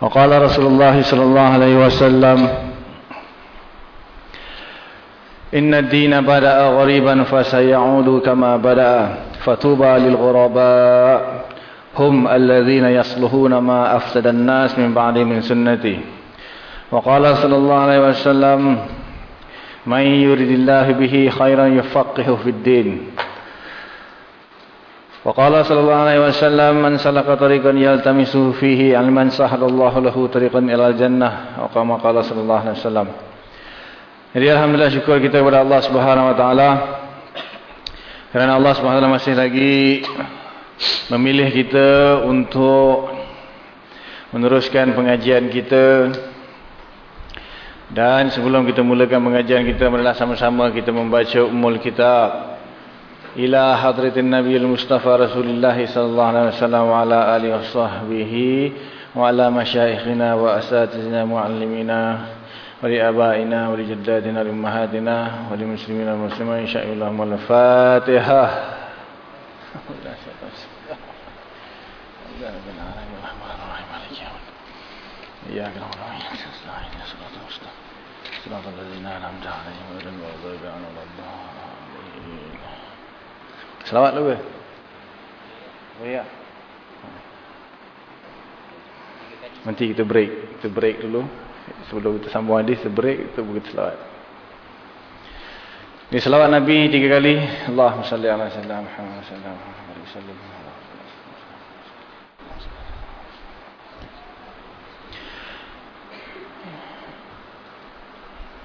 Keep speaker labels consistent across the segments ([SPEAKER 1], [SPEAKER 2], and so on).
[SPEAKER 1] وقال رسول الله صلى الله عليه وسلم إن الدين بدأ غريبا فسيعود كما بدأ فطوبى للغرباء هم الذين يصلحون ما أفسد الناس من بعد من سنتي. وقال صلى الله عليه وسلم من يريد الله به خيرا يفقه في الدين. وقال صلى الله عليه وسلم من سلك طريقا يلتمس فيه علما سهل الله له طريقا إلى الجنة وكما قال صلى الله عليه وسلم Jadi Alhamdulillah syukur kita kepada Allah Subhanahu Wa Taala kerana Allah Subhanahu Wa Taala masih lagi memilih kita untuk meneruskan pengajian kita dan sebelum kita mulakan pengajian kita adalah sama-sama kita membaca umul kitab إلى حضرة النبي المصطفى رسول الله صلى الله عليه وسلم وعلى آله وصحبه وعلى مشايخنا وأساتذتنا معلمينا ولآبائنا ولجداتنا ولأمهاتنا وللمسلمين والمسلمين إن شاء الله الفاتحة. إياك نعبد وإياك نستعين. صراط المستقيم صراط الذين أنعمت عليهم Selawat dulu ke? Oh ya. Nanti kita break. Kita break dulu. Sebelum kita sambung hadis, kita break, kita buka selawat. Ini selawat Nabi tiga kali. Allahumma salli ala sallam Muhammad sallam alaihi wasallam.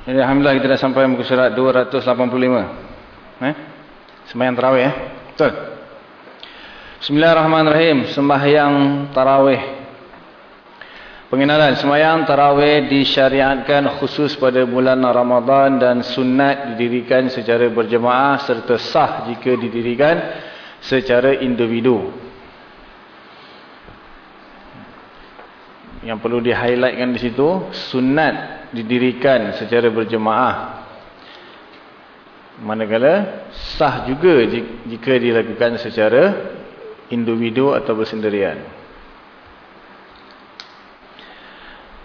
[SPEAKER 1] Jadi Alhamdulillah kita dah sampai muka surat 285. Eh? Sembahyang tarawih eh? Betul. Bismillahirrahmanirrahim. Sembahyang tarawih. Pengenalan sembahyang tarawih disyariatkan khusus pada bulan Ramadan dan sunat didirikan secara berjemaah serta sah jika didirikan secara individu. Yang perlu di-highlightkan di situ, sunat didirikan secara berjemaah. Manakala sah juga jika dilakukan secara individu atau bersendirian.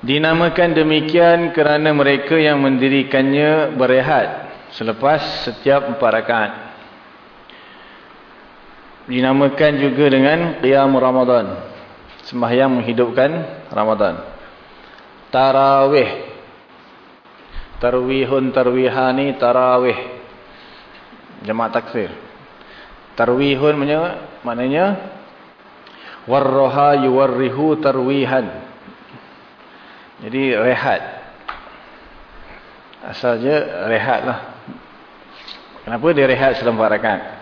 [SPEAKER 1] Dinamakan demikian kerana mereka yang mendirikannya berehat selepas setiap empat rakaat. Dinamakan juga dengan Qiyam Ramadan. Sembahyang menghidupkan Ramadan. Tarawih. Tarwihun tarwihani tarawih. Jemaah taksir. Tarwihun maknanya, warroha yuwarrihu tarwihan. Jadi rehat. Asalnya rehat lah. Kenapa dia rehat selama rakaat?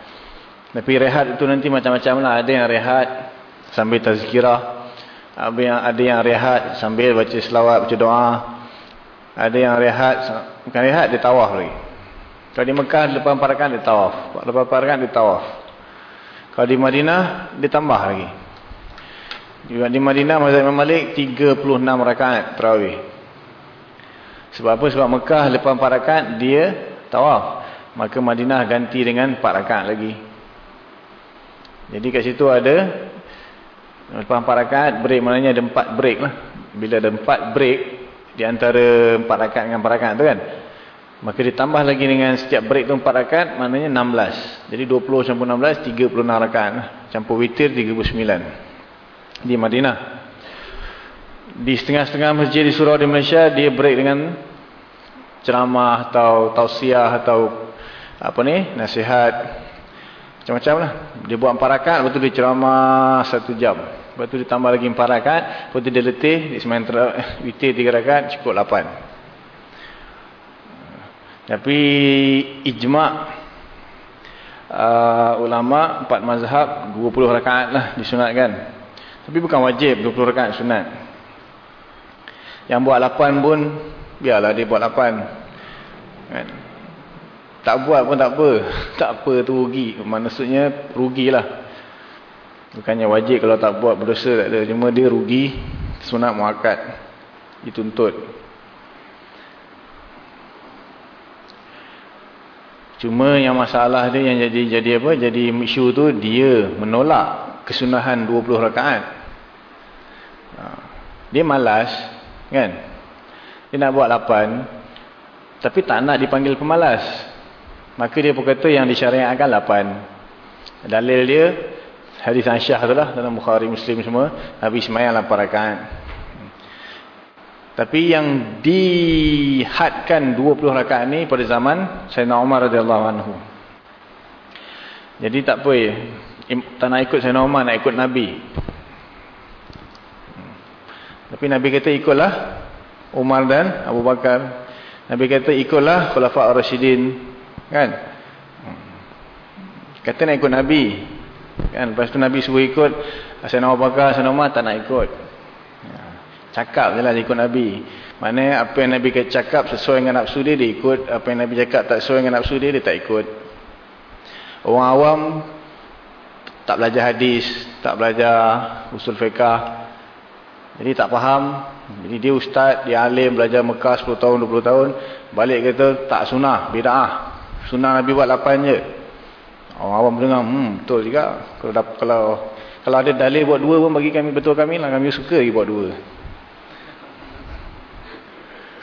[SPEAKER 1] Tapi rehat itu nanti macam-macam lah. Ada yang rehat sambil tazkirah. Ada yang, ada yang rehat sambil baca selawat, baca doa. Ada yang rehat, bukan rehat, dia tawaf lagi. Kalau di Mekah, lepas empat rakaat, dia tawaf. Lepas empat rakaat, dia tawaf. Kalau di Madinah, dia tambah lagi. Di Madinah, Mazhab Imam Malik, 36 rakaat terawih. Sebab apa? Sebab Mekah, lepas empat rakaat, dia tawaf. Maka Madinah ganti dengan empat rakaat lagi. Jadi kat situ ada Lepas empat rakaat, break maknanya ada empat break lah. Bila ada empat break, di antara empat rakaat dengan empat rakaat tu kan. Maka ditambah lagi dengan setiap break tu empat rakaat, maknanya 16. Jadi 20 campur 16, 36 rakaat. Campur witir 39. Di Madinah. di setengah-setengah masjid di surau di Malaysia dia break dengan ceramah atau tausiah atau apa ni nasihat macam-macam lah dia buat empat rakaat lepas tu dia ceramah satu jam lepas tu dia tambah lagi empat rakaat lepas tu dia letih dia semain witir tiga rakaat cukup lapan tapi ijma' uh, ulama empat mazhab 20 rakaat lah disunatkan tapi bukan wajib 20 rakaat sunat yang buat lapan pun biarlah dia buat lapan kan tak buat pun tak apa. Tak apa tu rugi. Maksudnya rugilah. Bukannya wajib kalau tak buat berdosa tak ada. Cuma dia rugi sunat muakkad. Dituntut. Cuma yang masalah dia yang jadi jadi apa? Jadi isu tu dia menolak kesunahan 20 rakaat. Ha. Dia malas kan? Dia nak buat 8 tapi tak nak dipanggil pemalas. Maka dia berkata yang disyariatkan lapan. Dalil dia, hadis Aisyah tu lah, dalam Bukhari Muslim semua, Nabi semayang lapan rakaat. Tapi yang dihadkan 20 rakaat ni pada zaman Sayyidina Umar radhiyallahu anhu. Jadi tak apa ya. Tak nak ikut Sayyidina Umar, nak ikut Nabi. Tapi Nabi kata ikutlah Umar dan Abu Bakar. Nabi kata ikutlah Khulafa' Ar-Rashidin Kan? Kata nak ikut Nabi. Kan? Lepas tu Nabi suruh ikut. Asyana Abu Bakar, Asyana Umar tak nak ikut. Cakap je lah ikut Nabi. Mana apa yang Nabi cakap sesuai dengan nafsu dia, dia ikut. Apa yang Nabi cakap tak sesuai dengan nafsu dia, dia tak ikut. Orang awam tak belajar hadis, tak belajar usul fiqah. Jadi tak faham. Jadi dia ustaz, dia alim, belajar Mekah 10 tahun, 20 tahun. Balik kata tak sunnah, bida'ah. Sunnah Nabi buat lapan je. Orang awam dengar, hmm, betul juga. Kalau, kalau kalau ada dalil buat dua pun bagi kami betul kami lah. Kami suka lagi buat dua.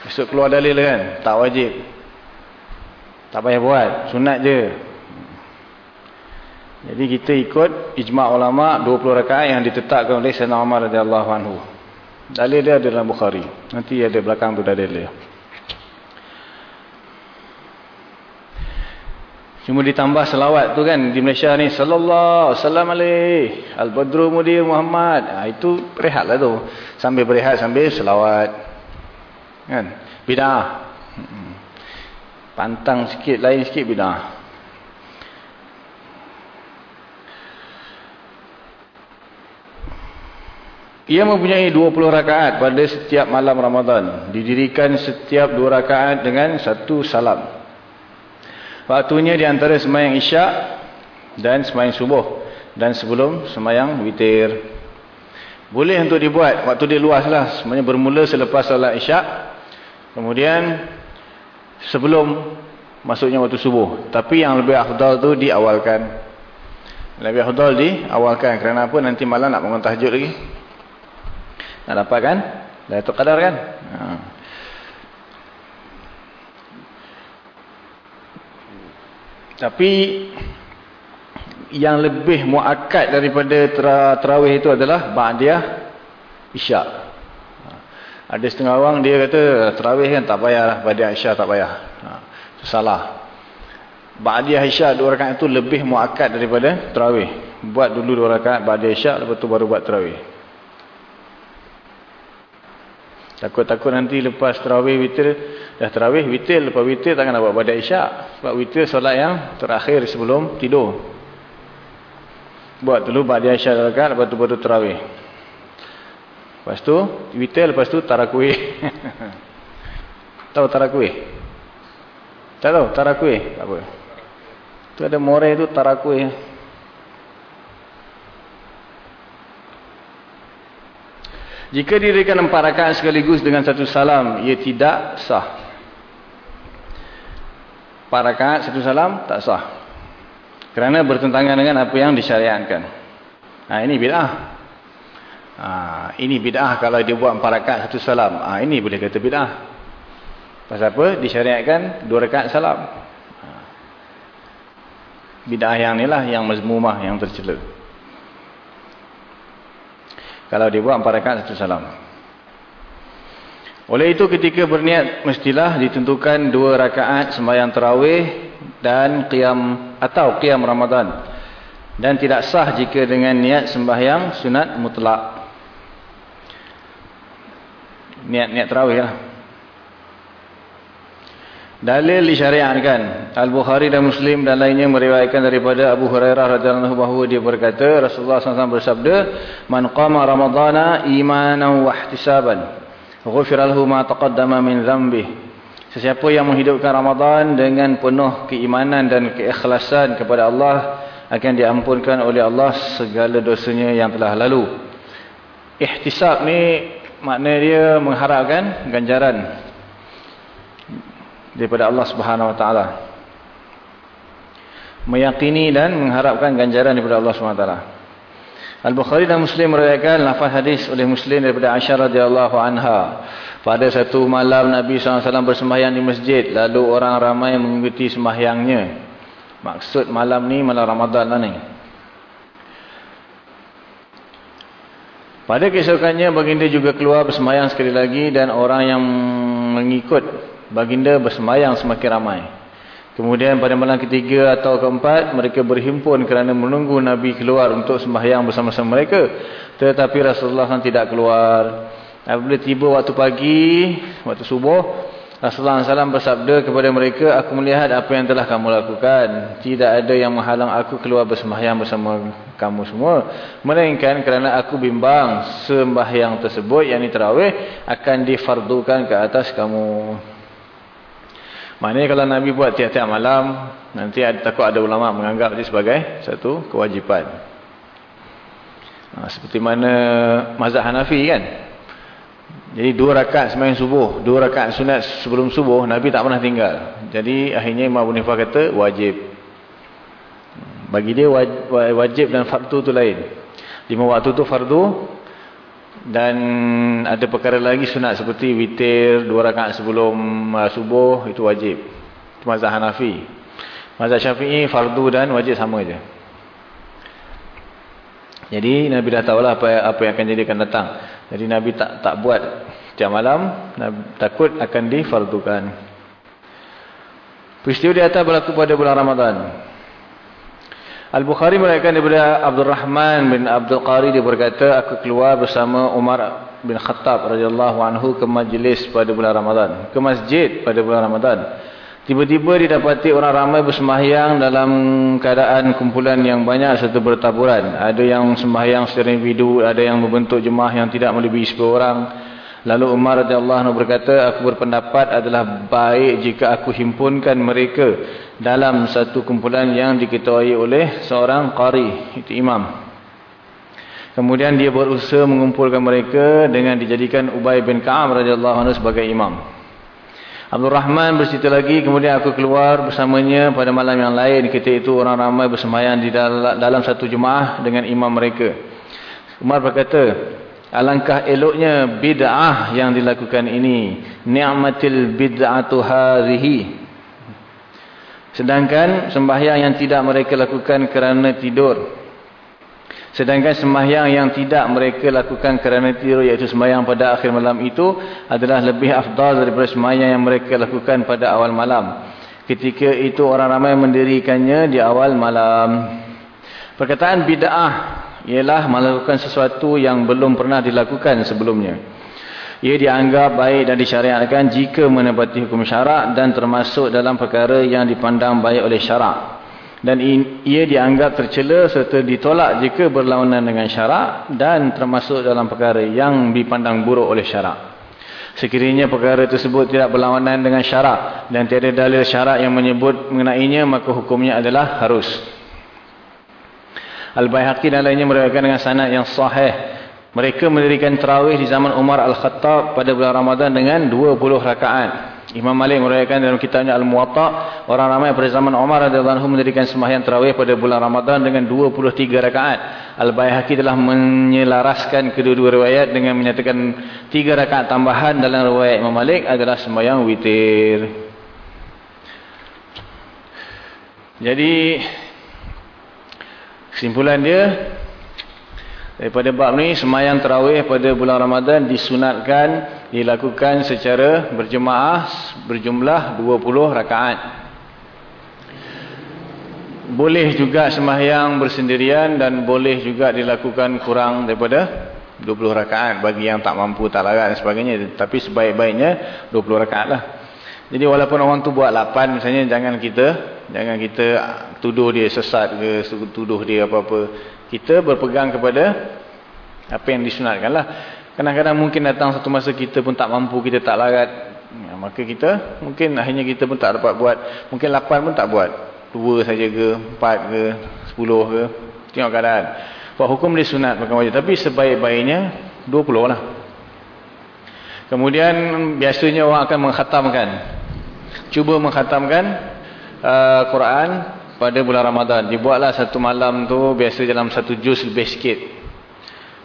[SPEAKER 1] Besok keluar dalil kan? Tak wajib. Tak payah buat. Sunat je. Jadi kita ikut ijma' ulama' 20 rakaat yang ditetapkan oleh Sayyidina Umar radhiyallahu anhu. Dalil dia ada dalam Bukhari. Nanti ada belakang tu dalil dia. Cuma ditambah selawat tu kan di Malaysia ni sallallahu wasallam alaih al-badru mudir Muhammad. Ha, itu rehatlah tu. Sambil berehat sambil selawat. Kan? Bidah. Pantang sikit lain sikit bidah. Ia mempunyai 20 rakaat pada setiap malam Ramadan. Didirikan setiap 2 rakaat dengan satu salam. Waktunya di antara semayang isyak dan semayang subuh. Dan sebelum semayang witir. Boleh untuk dibuat. Waktu dia luas lah. Semuanya bermula selepas salat isyak. Kemudian sebelum masuknya waktu subuh. Tapi yang lebih afdal tu diawalkan. Lebih afdal diawalkan. Kerana apa? Nanti malam nak bangun tahajud lagi. Nak dapat kan? Dah itu kadar kan? Haa. Tapi yang lebih muakkad daripada terawih itu adalah ba'diyah isyak. Ada setengah orang dia kata terawih kan tak payahlah ba'diyah isyak tak payah. Ha, salah. Ba'diyah isyak dua rakaat itu lebih muakkad daripada terawih. Buat dulu dua rakaat ba'diyah isyak lepas tu baru buat terawih. Takut-takut nanti lepas terawih witir, dah terawih witir, lepas witir takkan nak buat badan isyak. Sebab witir solat yang terakhir sebelum tidur. Buat dulu badan isyak dekat, lepas tu baru terawih. Lepas tu, witir, lepas tu tarakuih. tahu tarakuih? Tak tahu tarakuih? Tak apa. Tu ada more tu tarakuih. Jika dirikan empat rakaat sekaligus dengan satu salam, ia tidak sah. Empat rakaat satu salam, tak sah. Kerana bertentangan dengan apa yang disyariatkan. Ha, ini bid'ah. Ha, ini bid'ah kalau dia buat empat rakaat satu salam. Ha, ini boleh kata bid'ah. Pasal apa? Disyariatkan dua rakaat salam. Ha. Bid'ah yang inilah yang mazmumah, yang tercela. Kalau dia buat empat rakaat satu salam. Oleh itu ketika berniat mestilah ditentukan dua rakaat sembahyang tarawih dan qiyam atau qiyam Ramadan. Dan tidak sah jika dengan niat sembahyang sunat mutlak. Niat-niat tarawih lah. Dalil disyariatkan. Al-Bukhari dan Muslim dan lainnya meriwayatkan daripada Abu Hurairah radhiyallahu anhu bahawa dia berkata Rasulullah SAW bersabda, "Man qama Ramadhana imanan wa ihtisaban" ghufira lahu ma taqaddama min dhanbi sesiapa yang menghidupkan Ramadan dengan penuh keimanan dan keikhlasan kepada Allah akan diampunkan oleh Allah segala dosanya yang telah lalu ihtisab ni makna dia mengharapkan ganjaran daripada Allah Subhanahu wa taala meyakini dan mengharapkan ganjaran daripada Allah Subhanahu wa taala Al-Bukhari dan Muslim meriwayatkan lafaz hadis oleh Muslim daripada Aisyah radhiyallahu anha. Pada satu malam Nabi SAW bersembahyang di masjid, lalu orang ramai mengikuti sembahyangnya. Maksud malam ni malam Ramadan lah ni. Pada keesokannya baginda juga keluar bersembahyang sekali lagi dan orang yang mengikut baginda bersembahyang semakin ramai. Kemudian pada malam ketiga atau keempat, mereka berhimpun kerana menunggu Nabi keluar untuk sembahyang bersama-sama mereka. Tetapi Rasulullah SAW tidak keluar. Apabila tiba waktu pagi, waktu subuh, Rasulullah SAW bersabda kepada mereka, Aku melihat apa yang telah kamu lakukan. Tidak ada yang menghalang aku keluar bersembahyang bersama kamu semua. Melainkan kerana aku bimbang sembahyang tersebut, yang terawih, akan difardukan ke atas kamu. Maknanya kalau Nabi buat tiap-tiap malam, nanti takut ada ulama menganggap dia sebagai satu kewajipan. Ha, seperti mana mazhab Hanafi kan. Jadi dua rakaat sembahyang subuh, dua rakaat sunat sebelum subuh, Nabi tak pernah tinggal. Jadi akhirnya Imam Abu Nifah kata wajib. Bagi dia wajib dan fardu tu lain. Lima waktu tu fardu, dan ada perkara lagi sunat seperti witir dua rakaat sebelum uh, subuh itu wajib. Itu mazhab Hanafi. Mazhab Syafi'i fardu dan wajib sama je. Jadi Nabi dah tahulah apa apa yang akan jadi akan datang. Jadi Nabi tak tak buat jam malam, Nabi, takut akan difardukan. Peristiwa di atas berlaku pada bulan Ramadan. Al-Bukhari meriwayatkan daripada Abdul Rahman bin Abdul Qari dia berkata aku keluar bersama Umar bin Khattab radhiyallahu anhu ke majlis pada bulan Ramadan, ke masjid pada bulan Ramadan. Tiba-tiba didapati orang ramai bersembahyang dalam keadaan kumpulan yang banyak serta bertaburan. Ada yang sembahyang secara individu, ada yang membentuk jemaah yang tidak melebihi 10 orang. Lalu Umar radhiyallahu anhu berkata, aku berpendapat adalah baik jika aku himpunkan mereka dalam satu kumpulan yang diketuai oleh seorang qari, itu imam. Kemudian dia berusaha mengumpulkan mereka dengan dijadikan Ubay bin Ka'ab radhiyallahu anhu sebagai imam. Abdul Rahman bercerita lagi, kemudian aku keluar bersamanya pada malam yang lain. Ketika itu orang ramai bersemayam di dalam satu jemaah dengan imam mereka. Umar berkata, Alangkah eloknya bid'ah yang dilakukan ini. Ni'matil bid'atu hadhihi. Sedangkan sembahyang yang tidak mereka lakukan kerana tidur. Sedangkan sembahyang yang tidak mereka lakukan kerana tidur iaitu sembahyang pada akhir malam itu adalah lebih afdal daripada sembahyang yang mereka lakukan pada awal malam. Ketika itu orang ramai mendirikannya di awal malam. Perkataan bid'ah ialah melakukan sesuatu yang belum pernah dilakukan sebelumnya. Ia dianggap baik dan disyariatkan jika menepati hukum syarak dan termasuk dalam perkara yang dipandang baik oleh syarak. Dan ia dianggap tercela serta ditolak jika berlawanan dengan syarak dan termasuk dalam perkara yang dipandang buruk oleh syarak. Sekiranya perkara tersebut tidak berlawanan dengan syarak dan tiada dalil syarak yang menyebut mengenainya maka hukumnya adalah harus. Al-Bayhaqi dan lainnya meriwayatkan dengan sanad yang sahih. Mereka mendirikan tarawih di zaman Umar Al-Khattab pada bulan Ramadan dengan 20 rakaat. Imam Malik meriwayatkan dalam kitabnya Al-Muwatta, orang ramai pada zaman Umar radhiyallahu anhu mendirikan sembahyang tarawih pada bulan Ramadan dengan 23 rakaat. Al-Bayhaqi telah menyelaraskan kedua-dua riwayat dengan menyatakan 3 rakaat tambahan dalam riwayat Imam Malik adalah sembahyang witir. Jadi Kesimpulan dia daripada bab ni semayang tarawih pada bulan Ramadan disunatkan dilakukan secara berjemaah berjumlah 20 rakaat. Boleh juga sembahyang bersendirian dan boleh juga dilakukan kurang daripada 20 rakaat bagi yang tak mampu, tak larat dan sebagainya. Tapi sebaik-baiknya 20 rakaat lah. Jadi walaupun orang tu buat 8 misalnya jangan kita jangan kita tuduh dia sesat ke tuduh dia apa-apa. Kita berpegang kepada apa yang disunatkan lah. Kadang-kadang mungkin datang satu masa kita pun tak mampu, kita tak larat. Ya, maka kita mungkin akhirnya kita pun tak dapat buat. Mungkin 8 pun tak buat dua saja ke, empat ke, sepuluh ke. Tengok keadaan. Buat hukum dia sunat makan wajib. Tapi sebaik-baiknya dua puluh lah. Kemudian biasanya orang akan mengkhatamkan. Cuba mengkhatamkan uh, Quran pada bulan Ramadan. Dibuatlah satu malam tu biasa dalam satu juz lebih sikit.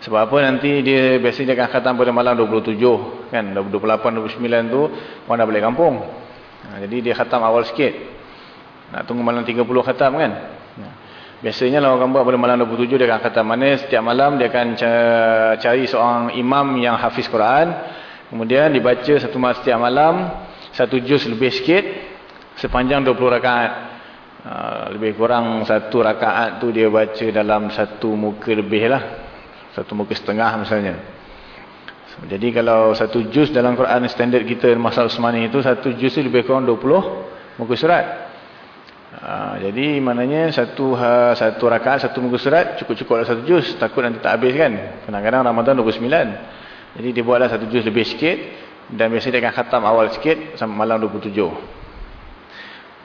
[SPEAKER 1] Sebab apa nanti dia biasanya akan khatam pada malam 27 kan 28 29 tu orang dah balik kampung. Ha, jadi dia khatam awal sikit. Nak tunggu malam 30 khatam kan. Biasanya kalau orang buat pada malam 27 dia akan khatam. Mana setiap malam dia akan cari seorang imam yang hafiz Quran. Kemudian dibaca satu malam setiap malam. Satu juz lebih sikit. Sepanjang 20 rakaat. Lebih kurang satu rakaat tu dia baca dalam satu muka lebih lah. Satu muka setengah misalnya. Jadi kalau satu juz dalam Quran standard kita Masal Usmani itu satu juz lebih kurang 20 muka surat. Ha, jadi maknanya satu ha, satu rakaat satu muka surat cukup-cukuplah satu juz. Takut nanti tak habis kan? Kadang-kadang Ramadan 29 jadi dia buatlah satu juz lebih sikit dan biasanya dia akan khatam awal sikit sampai malam 27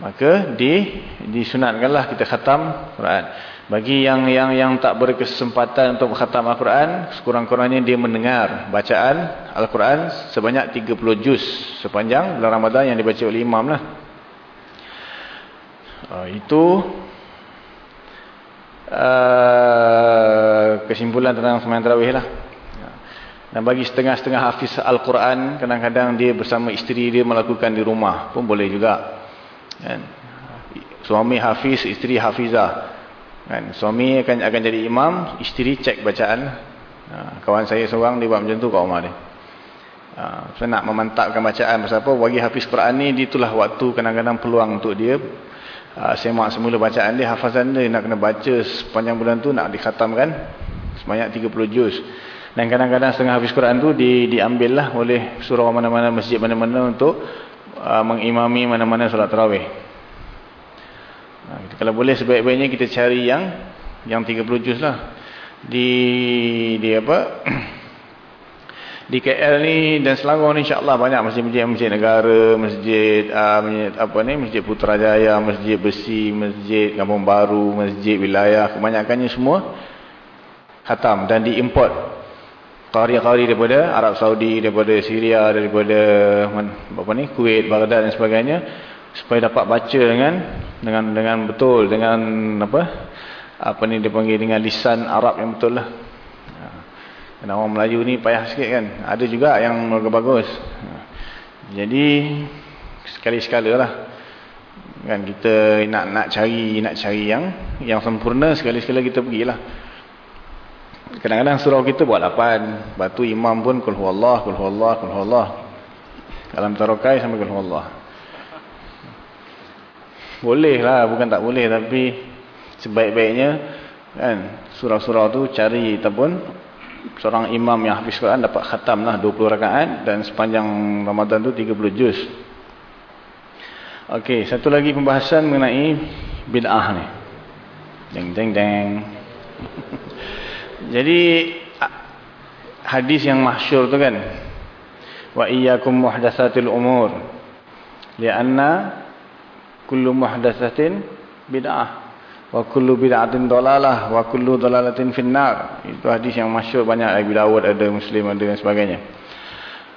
[SPEAKER 1] maka di disunatkanlah kita khatam Quran bagi yang yang yang tak berkesempatan untuk khatam Al-Quran sekurang-kurangnya dia mendengar bacaan Al-Quran sebanyak 30 juz sepanjang bulan Ramadan yang dibaca oleh imam lah Uh, itu uh, kesimpulan tentang sembahyang tarawih lah. Dan bagi setengah-setengah hafiz Al-Quran, kadang-kadang dia bersama isteri dia melakukan di rumah pun boleh juga. Kan? Suami hafiz, isteri hafizah. Kan? Suami akan akan jadi imam, isteri cek bacaan. Uh, kawan saya seorang dia buat macam tu kat rumah dia. Uh, saya nak memantapkan bacaan pasal apa bagi hafiz Quran ni itulah waktu kadang-kadang peluang untuk dia uh, semak semula bacaan dia hafazan dia nak kena baca sepanjang bulan tu nak dikhatamkan sebanyak 30 juz dan kadang-kadang setengah habis Quran tu di, diambil lah oleh surau mana-mana masjid mana-mana untuk uh, mengimami mana-mana solat tarawih nah, kalau boleh sebaik-baiknya kita cari yang yang 30 juz lah. Di, di apa? Di KL ni dan Selangor ni insya-Allah banyak masjid-masjid masjid negara, masjid uh, apa ni, masjid Putrajaya, masjid Besi, masjid Kampung Baru, masjid wilayah, kebanyakannya semua khatam dan diimport. Qari-qari daripada Arab Saudi, daripada Syria, daripada apa ni, Kuwait, Baghdad dan sebagainya supaya dapat baca dengan dengan dengan betul dengan apa apa ni dipanggil dengan lisan Arab yang betul lah dan orang Melayu ni payah sikit kan. Ada juga yang bagus-bagus. Jadi sekali-sekala lah. Kan kita nak nak cari nak cari yang yang sempurna sekali-sekala kita pergilah. Kadang-kadang surau kita buat lapan. Batu imam pun kul huwallah, kul huwallah, kul huwallah. Dalam tarokai sampai kul huwallah. Boleh lah, bukan tak boleh tapi sebaik-baiknya kan surau-surau tu cari ataupun seorang imam yang hafiz Quran dapat khatam lah 20 rakaat dan sepanjang Ramadan tu 30 juz. Okey, satu lagi pembahasan mengenai bid'ah ni. Deng deng deng. Jadi hadis yang masyhur tu kan. Wa iyyakum muhdatsatil umur. Lianna kullu muhdatsatin bid'ah wa kullu bid'atin dalalah wa kullu dalalatin finnar. Itu hadis yang masyhur banyak Abu Dawud ada Muslim ada dan sebagainya.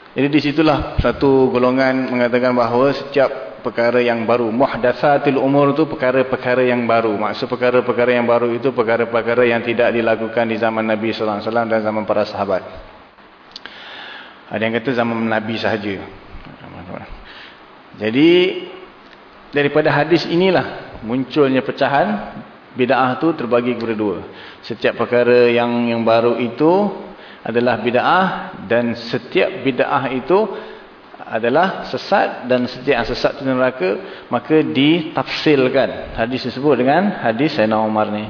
[SPEAKER 1] Jadi di situlah satu golongan mengatakan bahawa setiap perkara yang baru muhdatsatil umur itu perkara-perkara yang baru. Maksud perkara-perkara yang baru itu perkara-perkara yang tidak dilakukan di zaman Nabi sallallahu alaihi wasallam dan zaman para sahabat. Ada yang kata zaman Nabi sahaja. Jadi daripada hadis inilah munculnya pecahan bid'ah tu terbagi kepada dua. Setiap perkara yang yang baru itu adalah bid'ah dan setiap bid'ah itu adalah sesat dan setiap sesat itu neraka maka ditafsilkan hadis disebut dengan hadis Sayyidina Umar ni.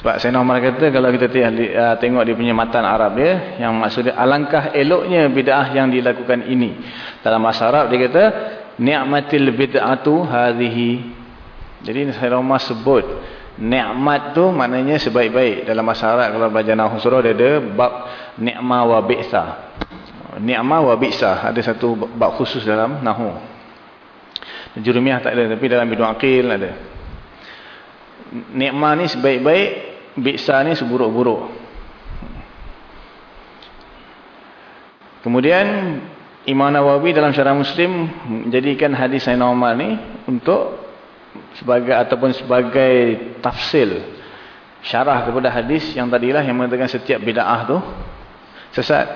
[SPEAKER 1] Sebab Sayyidina Umar kata kalau kita uh, tengok dia punya matan Arab dia yang maksudnya alangkah eloknya bid'ah yang dilakukan ini. Dalam bahasa Arab dia kata ni'matil bid'atu hadhihi. Jadi Sayyidina Umar sebut ni'mat tu maknanya sebaik-baik. Dalam bahasa Arab kalau belajar Nahu Surah dia ada bab ni'ma wa bi'sa. Ni'mah wa bi'sah ada satu bab khusus dalam nahu. Jurumiyah tak ada tapi dalam bidung akil ada. Ni'mah ni sebaik-baik bi'sah ni seburuk-buruk. Kemudian Imam Nawawi dalam syarah muslim menjadikan hadis Sayyidina Umar ni untuk sebagai ataupun sebagai tafsil syarah kepada hadis yang tadilah yang mengatakan setiap bida'ah tu sesat.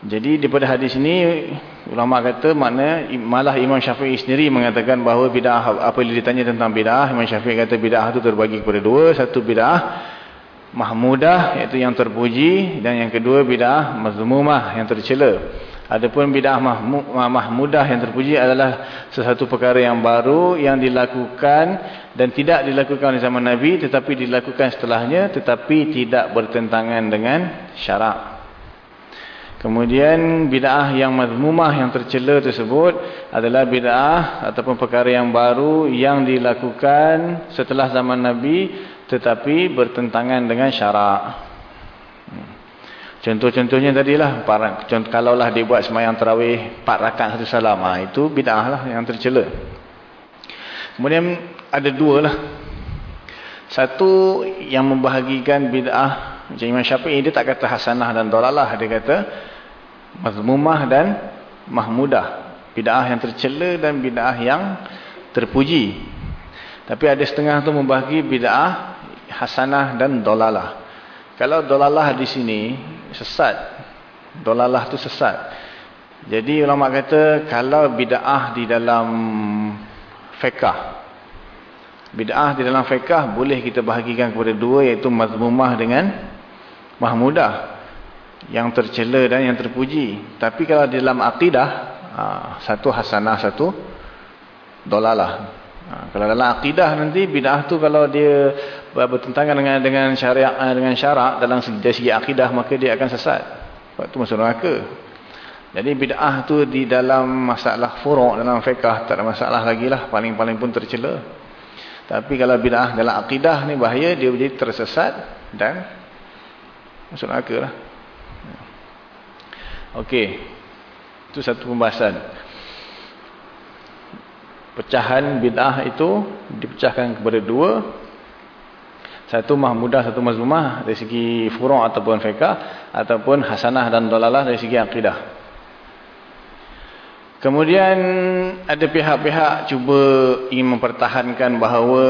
[SPEAKER 1] Jadi daripada hadis ini ulama kata makna malah Imam Syafi'i sendiri mengatakan bahawa bid'ah apabila ditanya tentang bid'ah Imam Syafi'i kata bid'ah itu terbagi kepada dua satu bid'ah mahmudah iaitu yang terpuji dan yang kedua bid'ah mazmumah yang tercela. Adapun bid'ah mahmudah yang terpuji adalah sesuatu perkara yang baru yang dilakukan dan tidak dilakukan di zaman Nabi tetapi dilakukan setelahnya tetapi tidak bertentangan dengan syarak. Kemudian bid'ah yang mazmumah yang tercela tersebut adalah bid'ah ataupun perkara yang baru yang dilakukan setelah zaman Nabi tetapi bertentangan dengan syarak. Hmm. Contoh-contohnya tadilah contoh kalaulah dia buat semayang tarawih 4 rakaat satu salam, ha, itu bid'ah lah yang tercela. Kemudian ada dua lah. Satu yang membahagikan bid'ah macam Imam Syafi'i dia tak kata hasanah dan dolalah dia kata mazmumah dan mahmudah bid'ah yang tercela dan bid'ah yang terpuji tapi ada setengah tu membahagi bid'ah hasanah dan dolalah kalau dolalah di sini sesat dolalah tu sesat jadi ulama kata kalau bid'ah di dalam fiqah bid'ah di dalam fiqah boleh kita bahagikan kepada dua iaitu mazmumah dengan mahmudah yang tercela dan yang terpuji. Tapi kalau di dalam akidah, ha, satu hasanah, satu dolalah. Ha, kalau dalam akidah nanti bid'ah tu kalau dia bertentangan dengan dengan syariat eh, dengan syarak dalam segi, akidah maka dia akan sesat. Waktu masuk neraka. Jadi bid'ah tu di dalam masalah furuk dalam fiqah tak ada masalah lagi lah. Paling-paling pun tercela. Tapi kalau bid'ah dalam akidah ni bahaya dia jadi tersesat dan masuk neraka lah. Okey. Itu satu pembahasan. Pecahan bid'ah itu dipecahkan kepada dua. Satu mahmudah, satu mazmumah dari segi furu' ataupun fiqah ataupun hasanah dan dolalah dari segi akidah. Kemudian ada pihak-pihak cuba ingin mempertahankan bahawa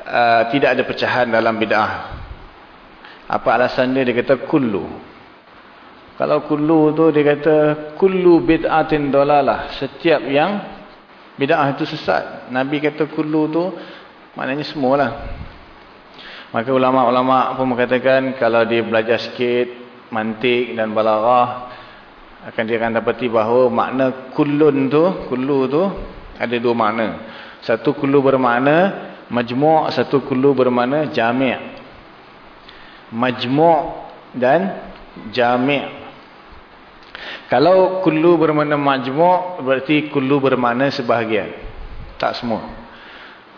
[SPEAKER 1] uh, tidak ada pecahan dalam bid'ah. Apa alasan dia? Dia kata kullu. Kalau kullu tu dia kata kullu bid'atin dolalah. Setiap yang bid'ah itu sesat. Nabi kata kullu tu maknanya semualah. Maka ulama-ulama pun mengatakan kalau dia belajar sikit mantik dan balaghah akan dia akan dapati bahawa makna kullun tu, kullu tu ada dua makna. Satu kullu bermakna majmu', satu kullu bermakna jami'. Majmu' dan jami' Kalau kullu bermakna majmu' berarti kullu bermakna sebahagian. Tak semua.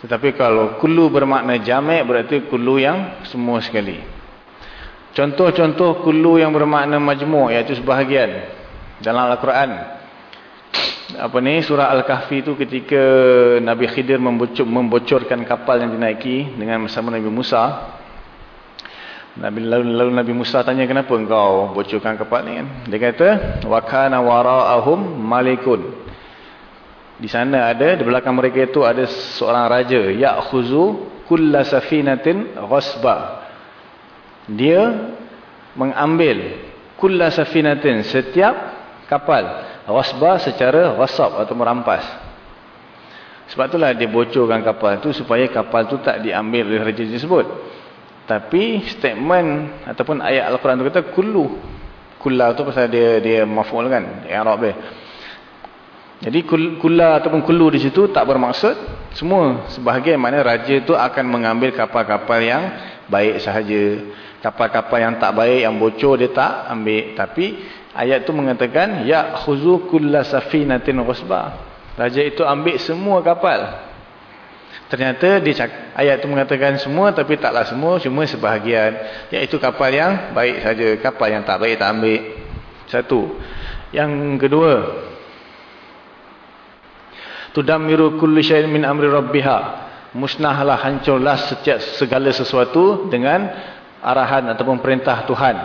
[SPEAKER 1] Tetapi kalau kullu bermakna jami' berarti kullu yang semua sekali. Contoh-contoh kullu yang bermakna majmu' iaitu sebahagian dalam Al-Quran. Apa ni surah Al-Kahfi itu ketika Nabi Khidir membocor, membocorkan kapal yang dinaiki dengan bersama Nabi Musa. Nabi lalu, lalu Nabi Musa tanya kenapa engkau bocorkan kapal ni kan? Dia kata wa kana wara'ahum malikun. Di sana ada di belakang mereka itu ada seorang raja ya'khuzu kullasafinatin ghasba. Dia mengambil kullasafinatin setiap kapal ghasba secara ghasab atau merampas. Sebab itulah dia bocorkan kapal itu supaya kapal itu tak diambil oleh raja tersebut. Tapi statement ataupun ayat Al-Quran tu kata kullu. Kulla tu pasal dia dia maf'ul kan, i'rab dia. Jadi kulla ataupun kullu di situ tak bermaksud semua. Sebahagian mana raja tu akan mengambil kapal-kapal yang baik sahaja. Kapal-kapal yang tak baik, yang bocor dia tak ambil. Tapi ayat tu mengatakan ya khuzu kulla safinatin ghusba. Raja itu ambil semua kapal. Ternyata dia ayat tu mengatakan semua tapi taklah semua, cuma sebahagian. Iaitu kapal yang baik saja, kapal yang tak baik tak ambil. Satu. Yang kedua, tudammiru kulli syai'in min amri rabbiha. Musnahlah hancurlah setiap segala sesuatu dengan arahan ataupun perintah Tuhan.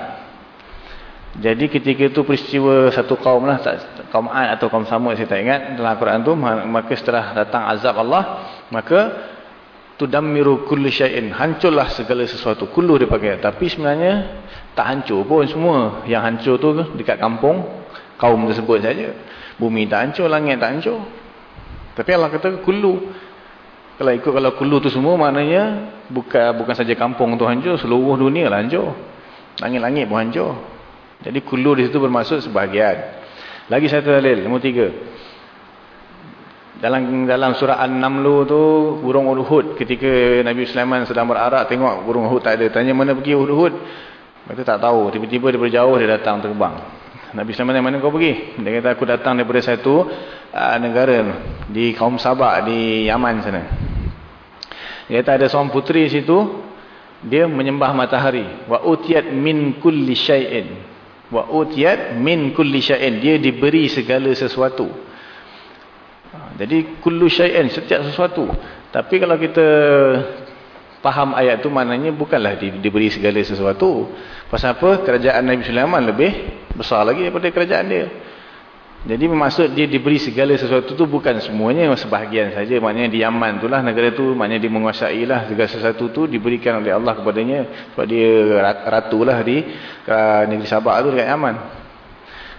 [SPEAKER 1] Jadi ketika itu peristiwa satu kaum lah kaum Ad atau kaum Samud saya tak ingat dalam Al-Quran tu maka setelah datang azab Allah maka tudammiru kulli syai'in hancurlah segala sesuatu kullu dia pakai. Tapi sebenarnya tak hancur pun semua. Yang hancur tu dekat kampung kaum tersebut saja. Bumi tak hancur langit tak hancur tapi Allah kata kullu. Kalau ikut kalau kullu tu semua maknanya bukan bukan saja kampung tu hancur, seluruh dunia lah hancur. Langit-langit pun hancur. Jadi kullu di situ bermaksud sebahagian. Lagi satu dalil, nombor tiga. Dalam dalam surah An-Naml tu burung Uhud ketika Nabi Sulaiman sedang berarak tengok burung Uhud tak ada. Tanya mana pergi Uhud? Mereka tak tahu. Tiba-tiba dia berjauh dia datang terbang. Nabi Sulaiman mana kau pergi? Dia kata aku datang daripada satu uh, negara di kaum Sabak di Yaman sana. Dia kata ada seorang puteri situ dia menyembah matahari. Wa utiyat min kulli syai'in. Wa utiyat min kulli syai'in. Dia diberi segala sesuatu. Jadi kullu syai'in setiap sesuatu. Tapi kalau kita faham ayat tu maknanya bukanlah di, diberi segala sesuatu. Pasal apa? Kerajaan Nabi Sulaiman lebih besar lagi daripada kerajaan dia. Jadi bermaksud dia diberi segala sesuatu tu bukan semuanya sebahagian saja. Maknanya di Yaman tu lah negara tu maknanya dia menguasai lah segala sesuatu tu diberikan oleh Allah kepadanya sebab dia ratu lah di negeri Sabah tu dekat Yaman.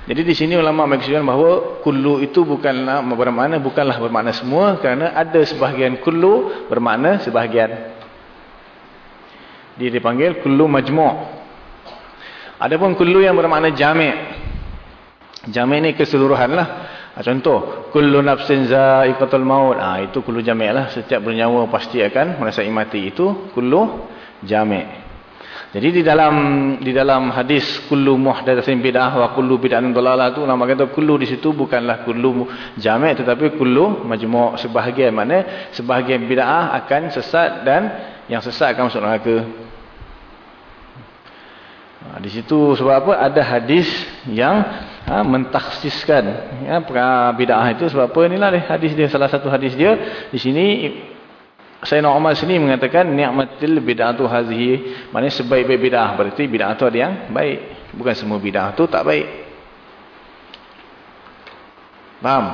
[SPEAKER 1] Jadi di sini ulama mengisyaratkan bahawa kullu itu bukanlah bermakna bukanlah bermakna semua kerana ada sebahagian kullu bermakna sebahagian. Dia dipanggil kullu majmu'. Adapun kullu yang bermakna jami'. Jami' ni keseluruhan lah. Ha, contoh, kullu nafsin za'iqatul maut. Ah ha, itu kullu jami' lah. Setiap bernyawa pasti akan merasai mati. Itu kullu jami'. Jadi di dalam di dalam hadis kullu muhdatsin bid'ah wa kullu bid'atin dhalalah tu nama kata kullu di situ bukanlah kullu jami' tetapi kullu majmu' sebahagian mana sebahagian bid'ah akan sesat dan yang sesat akan masuk neraka. Ha, di situ sebab apa? Ada hadis yang ha, mentaksiskan ya, bid'ah itu sebab apa? Inilah dia, hadis dia. Salah satu hadis dia. Di sini Sayyidina Umar sini mengatakan ni'matil bid'atu hazihi. Maknanya sebaik-baik bid'ah. Berarti bid'ah itu ada yang baik. Bukan semua bid'ah itu tak baik. Faham?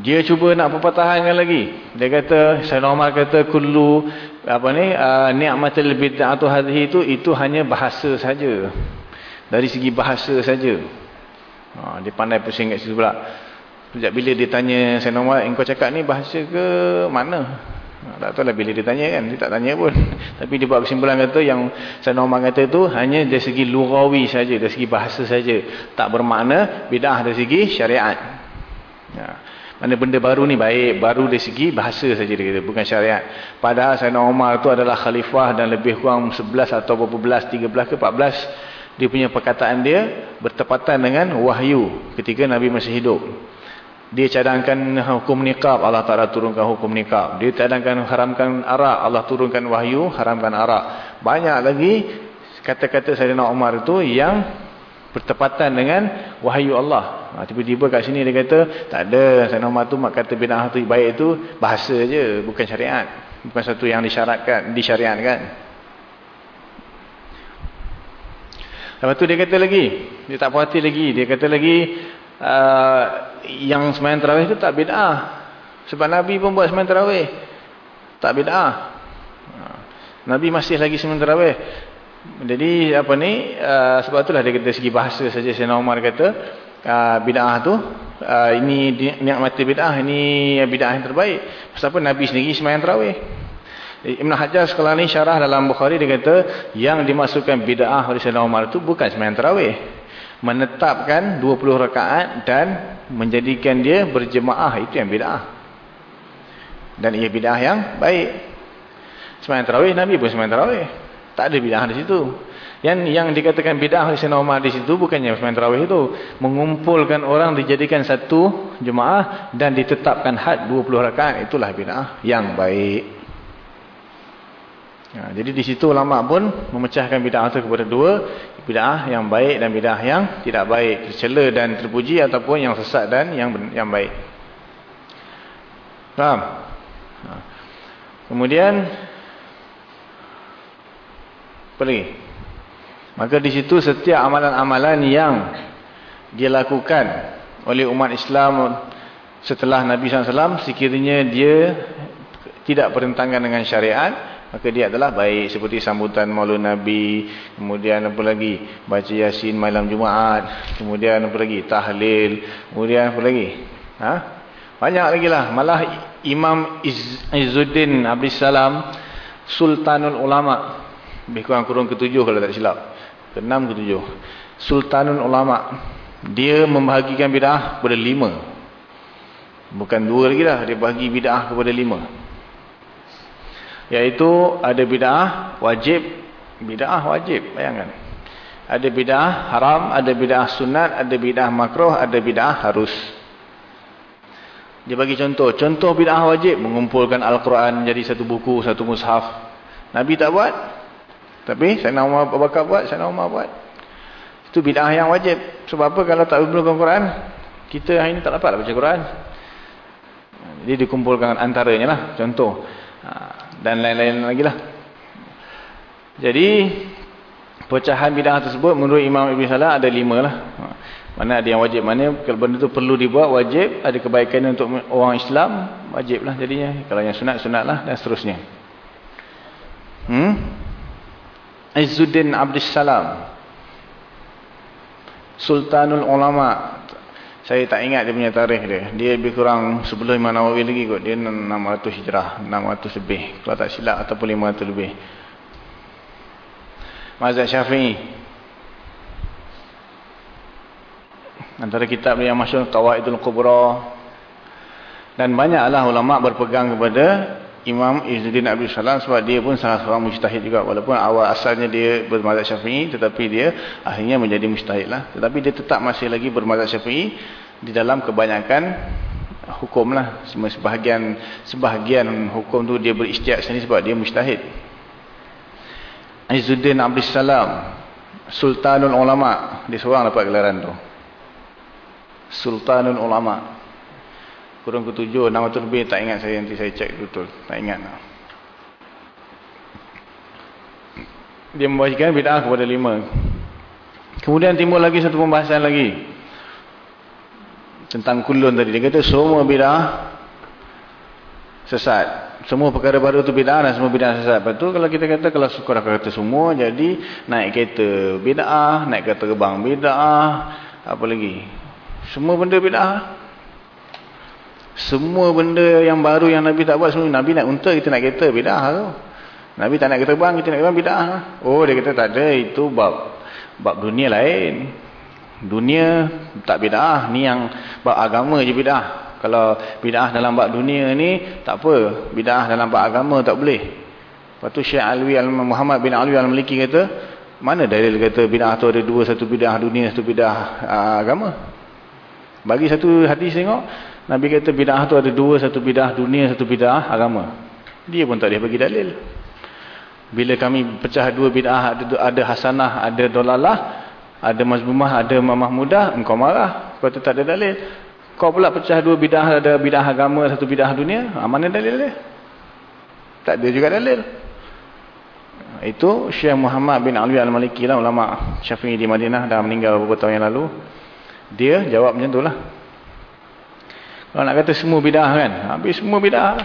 [SPEAKER 1] Dia cuba nak perpatahankan lagi. Dia kata, Sayyidina Umar kata, Kullu, apa ni, uh, ni'matil bid'atu hadhi itu, itu hanya bahasa saja. Dari segi bahasa saja. Ha, dia pandai pusing kat situ pula. Sejak bila dia tanya Sayyidina Umar, engkau cakap ni bahasa ke mana? Ha, tak tahu lah bila dia tanya kan. Dia tak tanya pun. Tapi dia buat kesimpulan kata, yang Sayyidina kata itu, hanya dari segi lurawi saja, dari segi bahasa saja. Tak bermakna bid'ah dari segi syariat. Ya. Mana benda baru ni baik, baru dari segi bahasa saja dia kata, bukan syariat. Padahal Sayyidina Umar tu adalah khalifah dan lebih kurang 11 atau berapa belas, 13 ke 14. Dia punya perkataan dia bertepatan dengan wahyu ketika Nabi masih hidup. Dia cadangkan hukum niqab, Allah Ta'ala turunkan hukum niqab. Dia cadangkan haramkan arak, Allah turunkan wahyu, haramkan arak. Banyak lagi kata-kata Sayyidina Umar itu yang bertepatan dengan wahyu Allah. Ha, tiba-tiba kat sini dia kata, tak ada, Sayyidina Umar tu kata binah tu baik itu bahasa je, bukan syariat. Bukan satu yang disyaratkan, disyariatkan. Lepas tu dia kata lagi, dia tak puas lagi, dia kata lagi, uh, yang semayang terawih tu tak bid'ah. Sebab Nabi pun buat semayang terawih. Tak bid'ah. Ha, Nabi masih lagi semayang terawih. Jadi apa ni uh, sebab itulah dia kata segi bahasa saja Sayyidina Umar kata uh, bid'ah tu uh, ini nikmat bid'ah ini bid'ah yang terbaik. Sebab apa Nabi sendiri sembahyang tarawih. Ibn Hajar sekolah ni syarah dalam Bukhari dia kata yang dimasukkan bid'ah oleh Sayyidina Umar itu bukan sembahyang tarawih. Menetapkan 20 rakaat dan menjadikan dia berjemaah itu yang bid'ah. Dan ia bid'ah yang baik. Sembahyang tarawih Nabi pun sembahyang tarawih. Tak ada bid'ah di situ. Yang yang dikatakan bid'ah Sayyidina Umar di situ bukannya sembahyang tarawih itu, mengumpulkan orang dijadikan satu jemaah dan ditetapkan had 20 rakaat itulah bid'ah yang baik. Ya, jadi di situ ulama pun memecahkan bid'ah itu kepada dua, bid'ah yang baik dan bid'ah yang tidak baik, tercela dan terpuji ataupun yang sesat dan yang yang baik. Faham? Ha. Kemudian lagi? Maka di situ setiap amalan-amalan yang dia lakukan oleh umat Islam setelah Nabi SAW sekiranya dia tidak bertentangan dengan syariat maka dia adalah baik. Seperti sambutan maulud nabi kemudian apa lagi? Baca yasin malam jumaat kemudian apa lagi? Tahlil kemudian apa lagi? Ha? Banyak lagi lah. Malah imam Izzuddin Abdul Salam sultanul ulama lebih kurang kurung ketujuh kalau tak silap. Keenam ketujuh. Sultanul ulama. Dia membahagikan bid'ah kepada lima. Bukan dua lagi lah dia bagi bid'ah kepada lima. Yaitu ada bid'ah wajib, bid'ah wajib, bayangkan. Ada bid'ah haram, ada bid'ah sunat, ada bid'ah makruh, ada bid'ah harus. Dia bagi contoh, contoh bid'ah wajib. Mengumpulkan Al-Quran jadi satu buku, satu mushaf. Nabi tak buat. Tapi nak Umar Bakar buat, nak Umar buat. Itu bid'ah yang wajib. Sebab apa kalau tak mengumpulkan Quran, kita hari ini tak dapat baca Quran. Jadi dikumpulkan antaranya lah, contoh. Ha dan lain-lain lagi lah. Jadi pecahan bid'ah tersebut menurut Imam Ibn Salah ada lima lah. Mana ada yang wajib, mana kalau benda itu perlu dibuat wajib, ada kebaikan untuk orang Islam, wajib lah jadinya. Kalau yang sunat, sunat lah dan seterusnya. Hmm? Izzuddin Abdus Salam. Sultanul Ulama saya tak ingat dia punya tarikh dia. Dia lebih kurang sebelum Imam Nawawi lagi kot. Dia 600 hijrah. 600 lebih. Kalau tak silap ataupun 500 lebih. Mazhab Syafi'i. Antara kitab yang masyur Qawaidul Kubra. Dan banyaklah ulama' berpegang kepada Imam Izzuddin Abdul Salam sebab dia pun salah seorang mujtahid juga. Walaupun awal asalnya dia bermazhab syafi'i tetapi dia akhirnya menjadi mujtahid lah. Tetapi dia tetap masih lagi bermazhab syafi'i di dalam kebanyakan hukum lah. Sebahagian, sebahagian hukum tu dia beristiak sendiri sebab dia mujtahid. Izzuddin Abdul Salam Sultanul Ulama. Dia seorang dapat gelaran tu. Sultanul Ulama kurang ketujuh, enam ratus lebih tak ingat saya nanti saya cek betul. Tak ingat. Dia membahagikan bid'ah kepada lima. Kemudian timbul lagi satu pembahasan lagi. Tentang kulun tadi. Dia kata semua bid'ah sesat. Semua perkara baru tu bid'ah dan semua bid'ah sesat. Lepas tu kalau kita kata kalau syukur kata semua jadi naik kereta bid'ah naik kereta terbang bid'ah apa lagi? Semua benda bid'ah semua benda yang baru yang Nabi tak buat semua Nabi nak unta kita nak kereta bidah tu. Nabi tak nak kereta bang kita nak kereta bidah. Oh dia kata tak ada itu bab bab dunia lain. Dunia tak bidah ni yang bab agama je bidah. Kalau bidah dalam bab dunia ni tak apa. Bidah dalam bab agama tak boleh. Lepas tu Syekh Alwi Al Muhammad bin Alwi Al Maliki kata mana dalil kata bidah tu ada dua satu bidah dunia satu bidah uh, agama. Bagi satu hadis tengok Nabi kata bid'ah tu ada dua, satu bid'ah dunia, satu bid'ah agama. Dia pun tak boleh bagi dalil. Bila kami pecah dua bid'ah, ada, ada hasanah, ada dolalah, ada mazmumah, ada mamah mudah, engkau marah. Kau tu tak ada dalil. Kau pula pecah dua bid'ah, ada bid'ah agama, satu bid'ah dunia. Ha, mana dalil dia? Tak ada juga dalil. Itu Syekh Muhammad bin Alwi Al-Maliki lah, ulama syafi'i di Madinah, dah meninggal beberapa tahun yang lalu. Dia jawab macam tu lah. Kalau nak kata semua bidah kan. Habis semua bidah.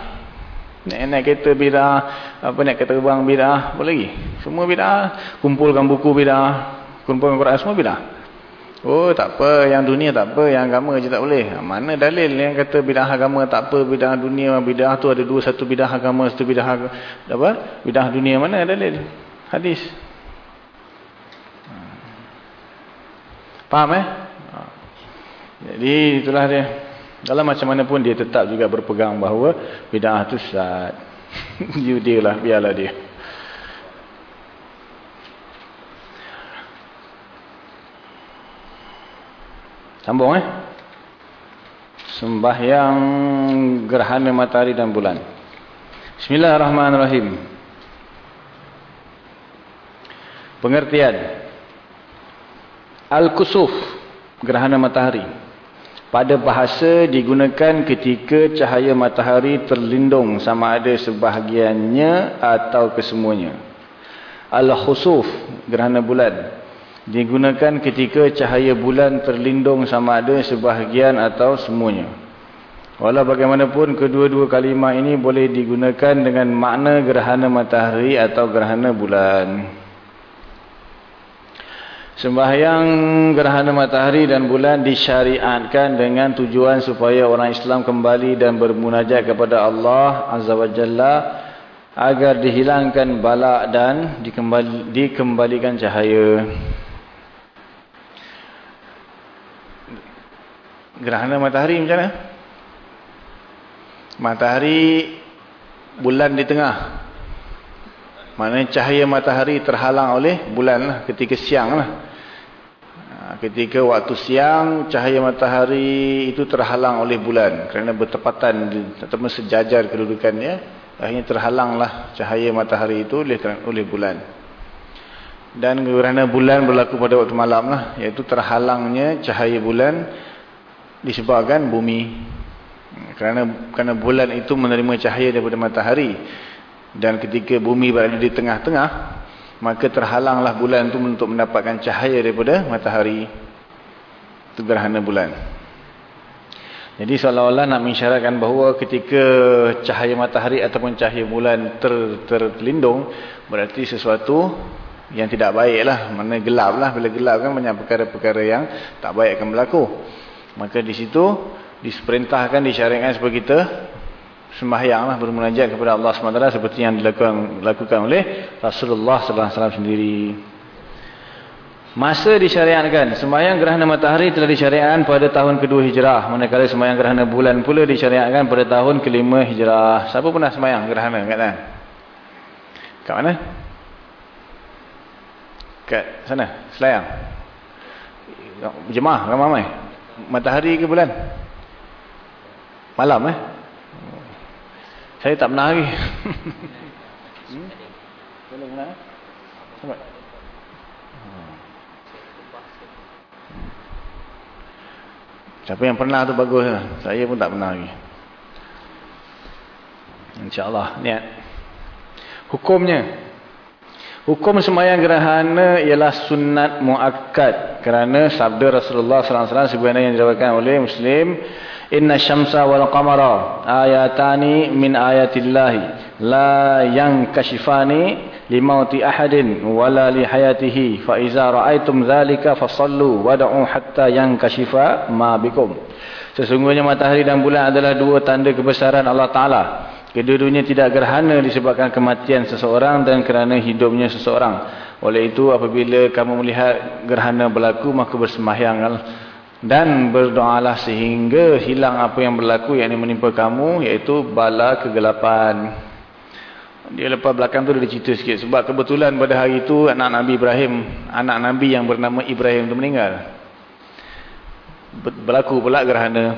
[SPEAKER 1] Naik-naik kereta bidah. Apa naik kereta terbang bidah. Apa lagi? Semua bidah. Kumpulkan buku bidah. Kumpulkan Quran semua bidah. Oh tak apa, yang dunia tak apa, yang agama je tak boleh. Ha, mana dalil yang kata bid'ah agama tak apa, bid'ah dunia, bid'ah tu ada dua, satu bid'ah agama, satu bid'ah apa? Bid'ah dunia mana dalil? Hadis. Ha. Faham eh? Ha. Jadi itulah dia. Dalam macam mana pun dia tetap juga berpegang bahawa bid'ah tu sesat. dia lah, biarlah dia. Sambung eh. Sembahyang gerhana matahari dan bulan. Bismillahirrahmanirrahim. Pengertian. Al-Kusuf, gerhana matahari. Pada bahasa digunakan ketika cahaya matahari terlindung sama ada sebahagiannya atau kesemuanya. Al-Khusuf, gerhana bulan digunakan ketika cahaya bulan terlindung sama ada sebahagian atau semuanya. Walau bagaimanapun kedua-dua kalimah ini boleh digunakan dengan makna gerhana matahari atau gerhana bulan. Sembahyang gerhana matahari dan bulan disyariatkan dengan tujuan supaya orang Islam kembali dan bermunajat kepada Allah Azza wa Jalla agar dihilangkan balak dan dikembali, dikembalikan cahaya. gerhana matahari macam mana? Matahari bulan di tengah. Maknanya cahaya matahari terhalang oleh bulan lah ketika siang lah. Ketika waktu siang cahaya matahari itu terhalang oleh bulan kerana bertepatan ataupun sejajar kedudukannya akhirnya terhalanglah cahaya matahari itu oleh oleh bulan. Dan kerana bulan berlaku pada waktu malam lah iaitu terhalangnya cahaya bulan disebabkan bumi kerana kerana bulan itu menerima cahaya daripada matahari dan ketika bumi berada di tengah-tengah maka terhalanglah bulan itu untuk mendapatkan cahaya daripada matahari. Itu gerhana bulan. Jadi seolah-olah nak mengisyaratkan bahawa ketika cahaya matahari ataupun cahaya bulan ter, terlindung berarti sesuatu yang tidak baik lah mana gelap lah bila gelap kan banyak perkara-perkara yang tak baik akan berlaku. Maka di situ diperintahkan disyariatkan supaya kita sembahyanglah bermunajat kepada Allah SWT seperti yang dilakukan, dilakukan oleh Rasulullah SAW sendiri. Masa disyariatkan, sembahyang gerhana matahari telah disyariatkan pada tahun kedua hijrah. Manakala sembahyang gerhana bulan pula disyariatkan pada tahun kelima hijrah. Siapa pernah sembahyang gerhana kat sana? Kat mana? Kat sana, Selayang. Jemaah ramai-ramai matahari ke bulan? Malam eh? Saya tak pernah lagi. hmm? Siapa yang pernah tu bagus lah. Saya pun tak pernah lagi. InsyaAllah. Niat. Hukumnya. Hukum sembahyang gerhana ialah sunat muakkad kerana sabda Rasulullah sallallahu alaihi wasallam yang diriwayatkan oleh Muslim inna syamsa wal qamara ayatani min ayatillahi la yankashifani limauti ahadin wala li hayatihi. Fa iza raaitum dzalika fasallu wad'u hatta yankashifa ma bikum. Sesungguhnya matahari dan bulan adalah dua tanda kebesaran Allah taala. Kedua-duanya tidak gerhana disebabkan kematian seseorang dan kerana hidupnya seseorang. Oleh itu apabila kamu melihat gerhana berlaku maka bersembahyanglah dan berdoalah sehingga hilang apa yang berlaku yang menimpa kamu iaitu bala kegelapan. Dia lepas belakang tu dia cerita sikit sebab kebetulan pada hari itu anak Nabi Ibrahim, anak Nabi yang bernama Ibrahim itu meninggal. Berlaku pula gerhana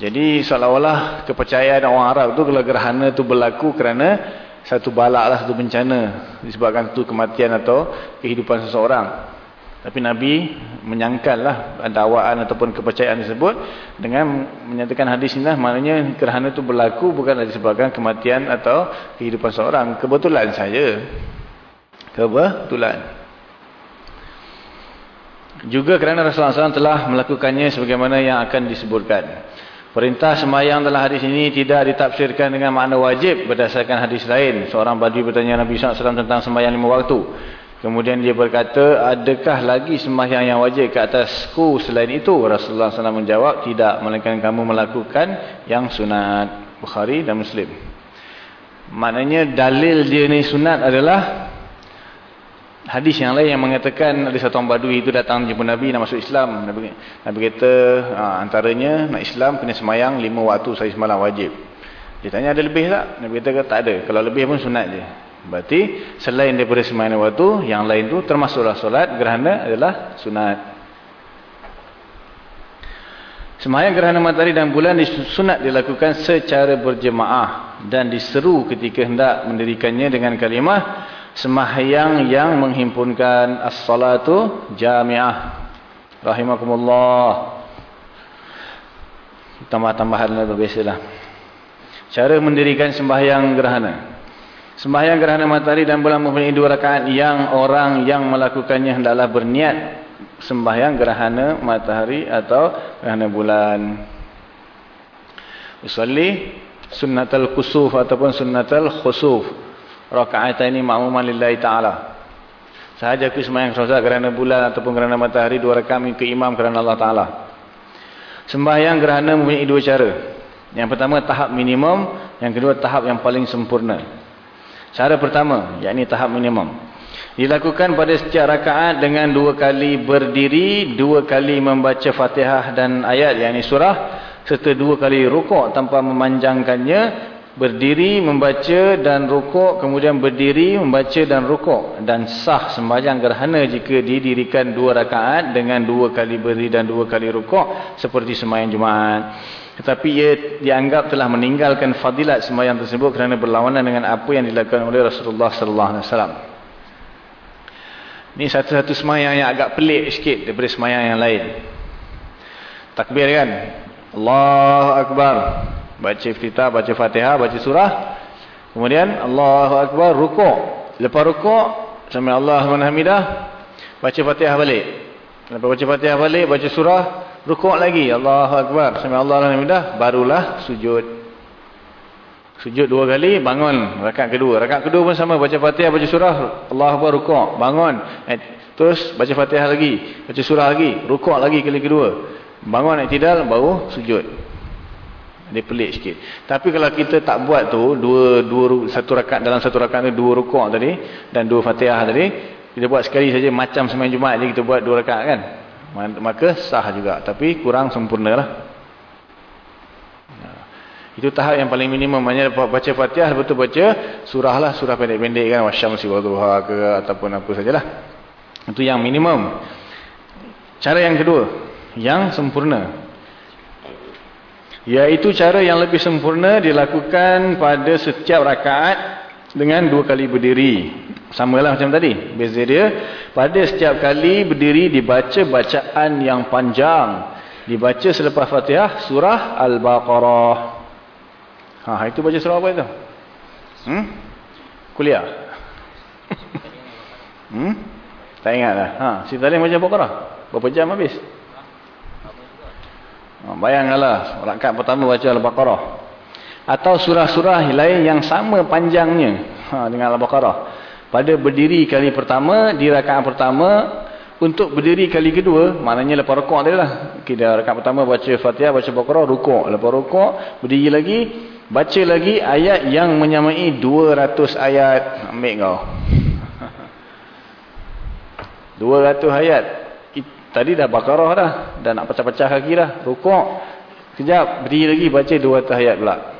[SPEAKER 1] jadi seolah-olah kepercayaan orang Arab tu kalau gerhana tu berlaku kerana satu balak lah, satu bencana disebabkan satu kematian atau kehidupan seseorang. Tapi Nabi menyangkallah dakwaan ataupun kepercayaan tersebut dengan menyatakan hadis ini lah, maknanya gerhana itu berlaku bukan disebabkan kematian atau kehidupan seseorang. Kebetulan saja. Kebetulan. Juga kerana Rasulullah SAW telah melakukannya sebagaimana yang akan disebutkan. Perintah semayang dalam hadis ini tidak ditafsirkan dengan makna wajib berdasarkan hadis lain. Seorang badui bertanya Nabi SAW tentang semayang lima waktu. Kemudian dia berkata, adakah lagi sembahyang yang wajib ke atasku selain itu? Rasulullah SAW menjawab, tidak. Melainkan kamu melakukan yang sunat. Bukhari dan Muslim. Maknanya dalil dia ni sunat adalah hadis yang lain yang mengatakan ada satu orang badui itu datang jumpa Nabi nak masuk Islam. Nabi, Nabi kata, ha, antaranya nak Islam kena semayang lima waktu saya semalam wajib. Dia tanya ada lebih tak? Nabi kata tak ada. Kalau lebih pun sunat je. Berarti selain daripada sembahyang waktu, yang lain tu termasuklah solat gerhana adalah sunat. Sembahyang gerhana matahari dan bulan sunat dilakukan secara berjemaah dan diseru ketika hendak mendirikannya dengan kalimah sembahyang yang menghimpunkan as-salatu jami'ah. Rahimakumullah. Tambah-tambahan lah berbiasalah. Cara mendirikan sembahyang gerhana. Sembahyang gerhana matahari dan bulan mempunyai dua rakaat yang orang yang melakukannya hendaklah berniat sembahyang gerhana matahari atau gerhana bulan. Usalli sunnatul kusuf ataupun sunnatul khusuf. Rakaat ini ma'muman lillahi ta'ala. Sahaja aku sembahyang gerhana bulan ataupun gerhana matahari dua rakaat ke imam kerana Allah Ta'ala. Sembahyang gerhana mempunyai dua cara. Yang pertama tahap minimum, yang kedua tahap yang paling sempurna. Cara pertama, yakni tahap minimum. Dilakukan pada setiap rakaat dengan dua kali berdiri, dua kali membaca fatihah dan ayat, yakni surah, serta dua kali rukuk tanpa memanjangkannya, berdiri, membaca dan rukuk, kemudian berdiri, membaca dan rukuk. Dan sah sembahyang gerhana jika didirikan dua rakaat dengan dua kali berdiri dan dua kali rukuk, seperti sembahyang Jumaat. Tetapi ia dianggap telah meninggalkan fadilat sembahyang tersebut kerana berlawanan dengan apa yang dilakukan oleh Rasulullah sallallahu alaihi wasallam. Ini satu-satu sembahyang yang agak pelik sikit daripada sembahyang yang lain. Takbir kan? Allahu akbar. Baca iftitah, baca Fatihah, baca surah. Kemudian Allahu akbar rukuk. Lepas rukuk, sampai Allahu hamidah, baca Fatihah balik. Lepas baca Fatihah balik, baca surah, Rukuk lagi. Allahu Akbar. Sampai Allah Alhamdulillah. Barulah sujud. Sujud dua kali. Bangun. Rakat kedua. Rakat kedua pun sama. Baca fatihah. Baca surah. Allahu Akbar. Rukuk. Bangun. Eh, terus baca fatihah lagi. Baca surah lagi. Rukuk lagi kali kedua. Bangun. Tidak. Baru sujud. Dia pelik sikit. Tapi kalau kita tak buat tu. Dua, dua, satu rakat. Dalam satu rakat tu. Dua rukuk tadi. Dan dua fatihah tadi. Kita buat sekali saja. Macam semain Jumaat. Jadi kita buat dua rakat kan maka sah juga. Tapi kurang sempurna lah itu tahap yang paling minimum. Maknanya baca fatihah betul baca surah lah. Surah pendek-pendek kan. Wasyamsi wadhuha ke ataupun apa sajalah. Itu yang minimum. Cara yang kedua. Yang sempurna. Iaitu cara yang lebih sempurna dilakukan pada setiap rakaat dengan dua kali berdiri sama lah macam tadi. Beza dia, pada setiap kali berdiri dibaca bacaan yang panjang. Dibaca selepas fatihah surah Al-Baqarah. Ha, itu baca surah apa itu? Hmm? Kuliah? hmm? Tak ingat lah. Ha, si tadi baca Al-Baqarah. Berapa jam habis? Ha, bayangkanlah, rakat pertama baca Al-Baqarah. Atau surah-surah lain yang sama panjangnya ha, dengan Al-Baqarah pada berdiri kali pertama di rakaat pertama untuk berdiri kali kedua maknanya lepas rukuk tadi lah. Kita rakaat pertama baca fatihah baca baqarah rukuk. Lepas rukuk berdiri lagi baca lagi ayat yang menyamai 200 ayat. Ambil kau. 200 ayat. Tadi dah baqarah dah dah nak pecah-pecah kaki dah. Rukuk. Kejap berdiri lagi baca 200 ayat pula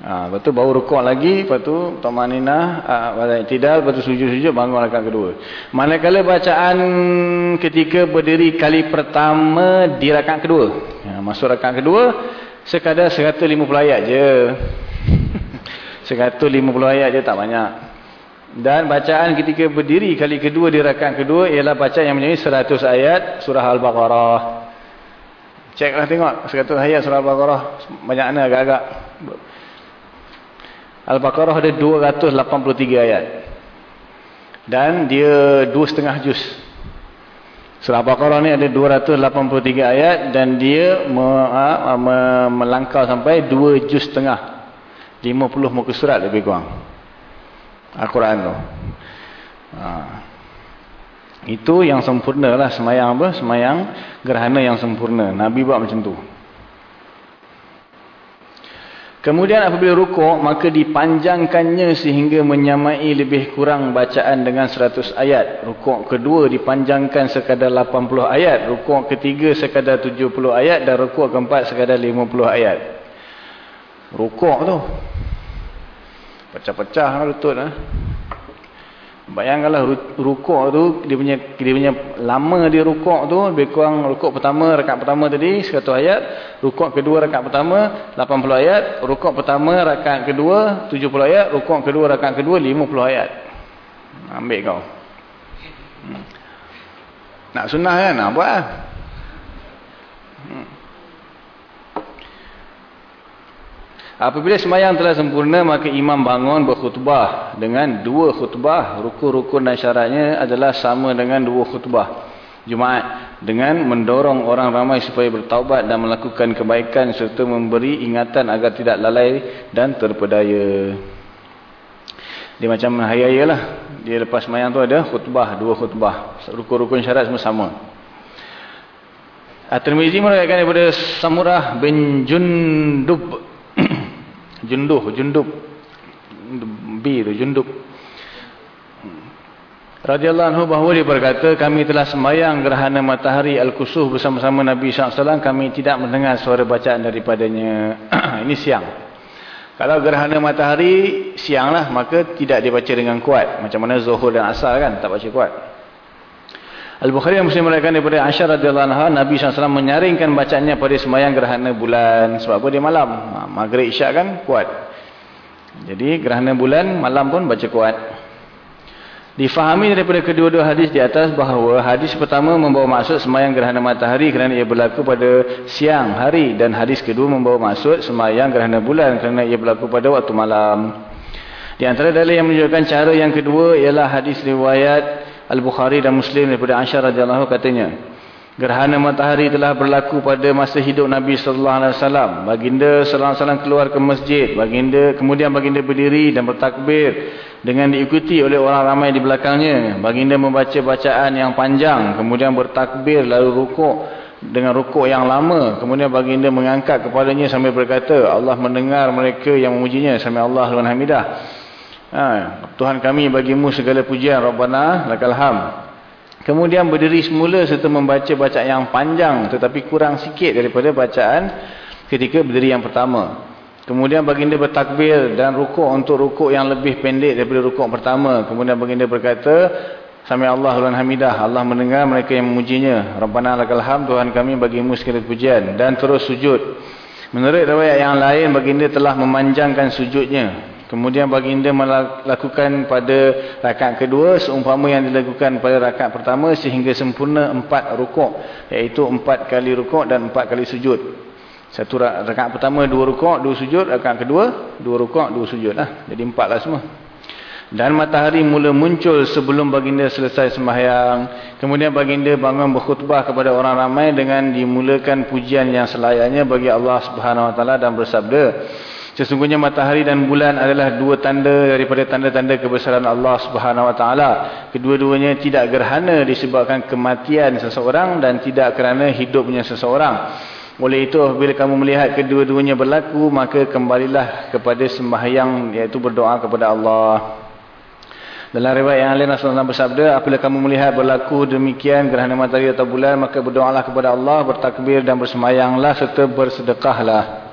[SPEAKER 1] Ha, lepas tu baru rukuk lagi, lepas tu Tomanina, ha, tidak, lepas tu sujud-sujud, bangun rakaat kedua. Manakala bacaan ketika berdiri kali pertama di rakaat kedua. Ha, masuk rakaat kedua, sekadar 150 ayat je. 150 ayat je tak banyak. Dan bacaan ketika berdiri kali kedua di rakaat kedua ialah bacaan yang menjadi 100 ayat surah Al-Baqarah. Ceklah tengok 100 ayat surah Al-Baqarah. Banyak mana agak-agak. Al-Baqarah ada 283 ayat. Dan dia dua setengah juz. Surah Al-Baqarah ni ada 283 ayat dan dia me, ha, me, melangkau sampai 2 juz setengah. 50 muka surat lebih kurang. Al-Quran tu. Ha. Itu yang sempurna lah semayang apa? Semayang gerhana yang sempurna. Nabi buat macam tu. Kemudian apabila rukuk, maka dipanjangkannya sehingga menyamai lebih kurang bacaan dengan 100 ayat. Rukuk kedua dipanjangkan sekadar 80 ayat. Rukuk ketiga sekadar 70 ayat. Dan rukuk keempat sekadar 50 ayat. Rukuk tu. Pecah-pecah lah lutut. Ha? Bayangkanlah rukuk tu, dia punya, dia punya lama dia rukuk tu, lebih kurang rukuk pertama, rekat pertama tadi, 100 ayat. Rukuk kedua, rekat pertama, 80 ayat. Rukuk pertama, rekat kedua, 70 ayat. Rukuk kedua, rekat kedua, 50 ayat. Ambil kau. Hmm. Nak sunnah kan? Buat lah. Hmm. Apabila semayang telah sempurna, maka imam bangun berkhutbah dengan dua khutbah. Rukun-rukun dan syaratnya adalah sama dengan dua khutbah. Jumaat dengan mendorong orang ramai supaya bertaubat dan melakukan kebaikan serta memberi ingatan agar tidak lalai dan terpedaya. Dia macam hari-hari lah. Dia lepas semayang tu ada khutbah, dua khutbah. Rukun-rukun syarat semua sama. At-Tirmizi merayakan daripada Samurah bin Jundub junduh jundub B tu jundub radhiyallahu anhu bahawa dia berkata kami telah sembahyang gerhana matahari al-kusuh bersama-sama Nabi SAW kami tidak mendengar suara bacaan daripadanya. Ini siang. Kalau gerhana matahari siang lah maka tidak dibaca dengan kuat. Macam mana zuhur dan asar kan tak baca kuat Al-Bukhari yang Muslim merayakan daripada Aisyah radhiyallahu anha Nabi SAW menyaringkan bacanya pada semayang gerhana bulan. Sebab apa? Dia malam. Ha, maghrib isyak kan? Kuat. Jadi gerhana bulan malam pun baca kuat. Difahami daripada kedua-dua hadis di atas bahawa hadis pertama membawa maksud semayang gerhana matahari kerana ia berlaku pada siang hari dan hadis kedua membawa maksud semayang gerhana bulan kerana ia berlaku pada waktu malam. Di antara dalil yang menunjukkan cara yang kedua ialah hadis riwayat Al-Bukhari dan Muslim daripada Aisyah radhiyallahu katanya gerhana matahari telah berlaku pada masa hidup Nabi sallallahu alaihi wasallam. Baginda sallallahu alaihi wasallam keluar ke masjid. Baginda kemudian baginda berdiri dan bertakbir dengan diikuti oleh orang ramai di belakangnya. Baginda membaca bacaan yang panjang kemudian bertakbir lalu rukuk dengan rukuk yang lama. Kemudian baginda mengangkat kepalanya sambil berkata Allah mendengar mereka yang memujinya. Sampai Allah alhamdulillah Ha, Tuhan kami bagimu segala pujian Rabbana lakal ham. Kemudian berdiri semula serta membaca bacaan yang panjang tetapi kurang sikit daripada bacaan ketika berdiri yang pertama. Kemudian baginda bertakbir dan rukuk untuk rukuk yang lebih pendek daripada rukuk pertama. Kemudian baginda berkata, Sami Allah wa hamidah. Allah mendengar mereka yang memujinya. Rabbana lakal ham. Tuhan kami bagimu segala pujian dan terus sujud. Menurut riwayat yang lain baginda telah memanjangkan sujudnya Kemudian baginda melakukan pada rakaat kedua seumpama yang dilakukan pada rakaat pertama sehingga sempurna empat rukuk. Iaitu empat kali rukuk dan empat kali sujud. Satu rakaat pertama dua rukuk, dua sujud. Rakaat kedua dua rukuk, dua sujud. Lah. Jadi empat lah semua. Dan matahari mula muncul sebelum baginda selesai sembahyang. Kemudian baginda bangun berkhutbah kepada orang ramai dengan dimulakan pujian yang selayaknya bagi Allah Subhanahu Wa Taala dan bersabda. Sesungguhnya matahari dan bulan adalah dua tanda daripada tanda-tanda kebesaran Allah Subhanahu Wa Taala. Kedua-duanya tidak gerhana disebabkan kematian seseorang dan tidak kerana hidupnya seseorang. Oleh itu, bila kamu melihat kedua-duanya berlaku, maka kembalilah kepada sembahyang iaitu berdoa kepada Allah. Dalam riwayat yang lain Rasulullah bersabda, apabila kamu melihat berlaku demikian gerhana matahari atau bulan, maka berdoalah kepada Allah, bertakbir dan bersemayanglah serta bersedekahlah.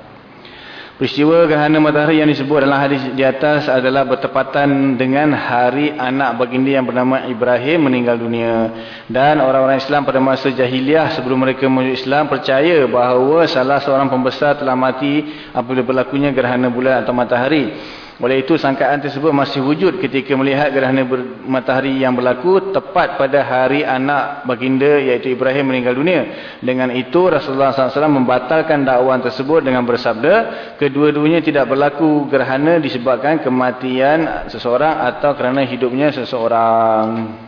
[SPEAKER 1] Peristiwa gerhana matahari yang disebut dalam hadis di atas adalah bertepatan dengan hari anak baginda yang bernama Ibrahim meninggal dunia. Dan orang-orang Islam pada masa jahiliah sebelum mereka masuk Islam percaya bahawa salah seorang pembesar telah mati apabila berlakunya gerhana bulan atau matahari. Oleh itu sangkaan tersebut masih wujud ketika melihat gerhana matahari yang berlaku tepat pada hari anak baginda iaitu Ibrahim meninggal dunia. Dengan itu Rasulullah SAW membatalkan dakwaan tersebut dengan bersabda kedua-duanya tidak berlaku gerhana disebabkan kematian seseorang atau kerana hidupnya seseorang.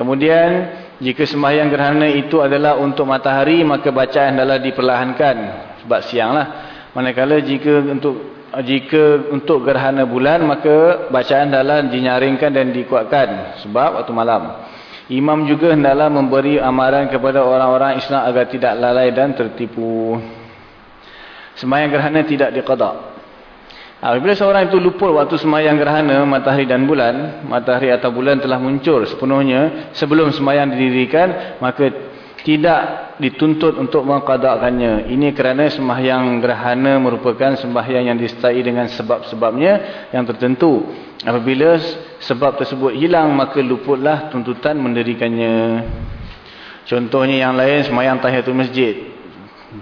[SPEAKER 1] Kemudian jika sembahyang gerhana itu adalah untuk matahari maka bacaan adalah diperlahankan sebab sianglah. Manakala jika untuk jika untuk gerhana bulan maka bacaan dalam dinyaringkan dan dikuatkan sebab waktu malam. Imam juga hendaklah memberi amaran kepada orang-orang Islam agar tidak lalai dan tertipu. Semayang gerhana tidak diqadak. Apabila seorang itu lupa waktu semayang gerhana matahari dan bulan, matahari atau bulan telah muncul sepenuhnya sebelum semayang didirikan, maka tidak dituntut untuk mengkadakkannya. Ini kerana sembahyang gerhana merupakan sembahyang yang disertai dengan sebab-sebabnya yang tertentu. Apabila sebab tersebut hilang, maka luputlah tuntutan mendirikannya. Contohnya yang lain, sembahyang tahiyatul masjid.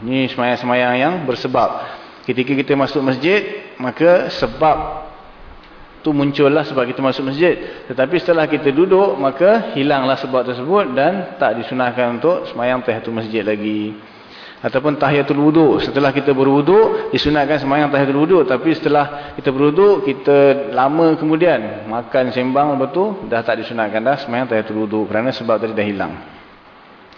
[SPEAKER 1] Ini sembahyang-sembahyang yang bersebab. Ketika kita masuk masjid, maka sebab tu muncullah sebab kita masuk masjid. Tetapi setelah kita duduk, maka hilanglah sebab tersebut dan tak disunahkan untuk semayang tahiyatul masjid lagi. Ataupun tahiyatul wuduk. Setelah kita berwuduk, disunahkan semayang tahiyatul wuduk. Tapi setelah kita berwuduk, kita lama kemudian makan sembang lepas tu, dah tak disunahkan dah semayang tahiyatul wuduk. Kerana sebab tadi dah hilang.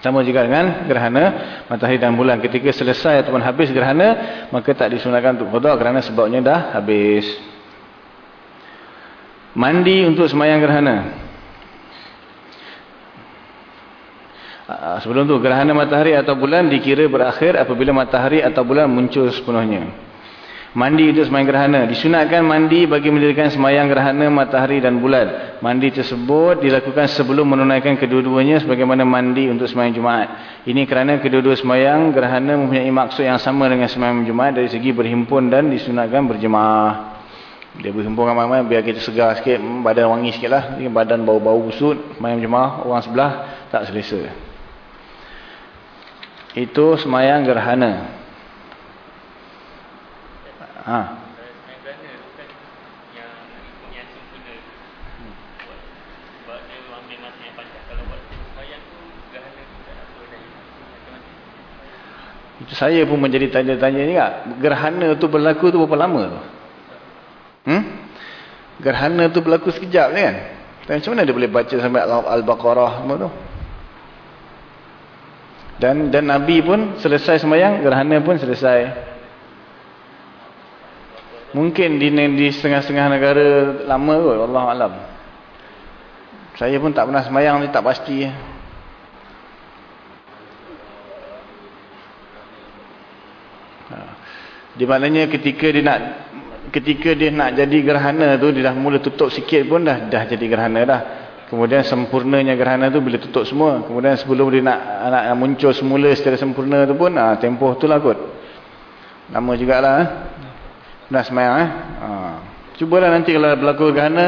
[SPEAKER 1] Sama juga dengan gerhana matahari dan bulan. Ketika selesai ataupun habis gerhana, maka tak disunahkan untuk kodok kerana sebabnya dah habis. Mandi untuk semayang gerhana. Ah, sebelum tu, gerhana matahari atau bulan dikira berakhir apabila matahari atau bulan muncul sepenuhnya. Mandi untuk semayang gerhana. Disunatkan mandi bagi mendirikan semayang gerhana matahari dan bulan. Mandi tersebut dilakukan sebelum menunaikan kedua-duanya sebagaimana mandi untuk semayang Jumaat. Ini kerana kedua-dua semayang gerhana mempunyai maksud yang sama dengan semayang Jumaat dari segi berhimpun dan disunatkan berjemaah. Dia berhimpun ramai-ramai biar kita segar sikit, hmm, badan wangi sikit lah. Badan bau-bau busut, semayang jemaah, orang sebelah tak selesa. Itu semayang gerhana. Ha. Itu saya pun menjadi tanya-tanya kak. Gerhana tu berlaku tu berapa lama tu? Hmm? Gerhana tu berlaku sekejap ni kan? Dan macam mana dia boleh baca sampai Al-Baqarah semua tu? Dan dan Nabi pun selesai semayang, gerhana pun selesai. Mungkin di di setengah-setengah negara lama kot, Allah Alam. Saya pun tak pernah semayang, tak pasti. Ha. Di maknanya ketika dia nak ketika dia nak jadi gerhana tu dia dah mula tutup sikit pun dah dah jadi gerhana dah. Kemudian sempurnanya gerhana tu bila tutup semua. Kemudian sebelum dia nak nak muncul semula secara sempurna tu pun ah tempoh tu lah kot. Lama jugalah eh. dah semayang eh. Ha. cubalah nanti kalau berlaku gerhana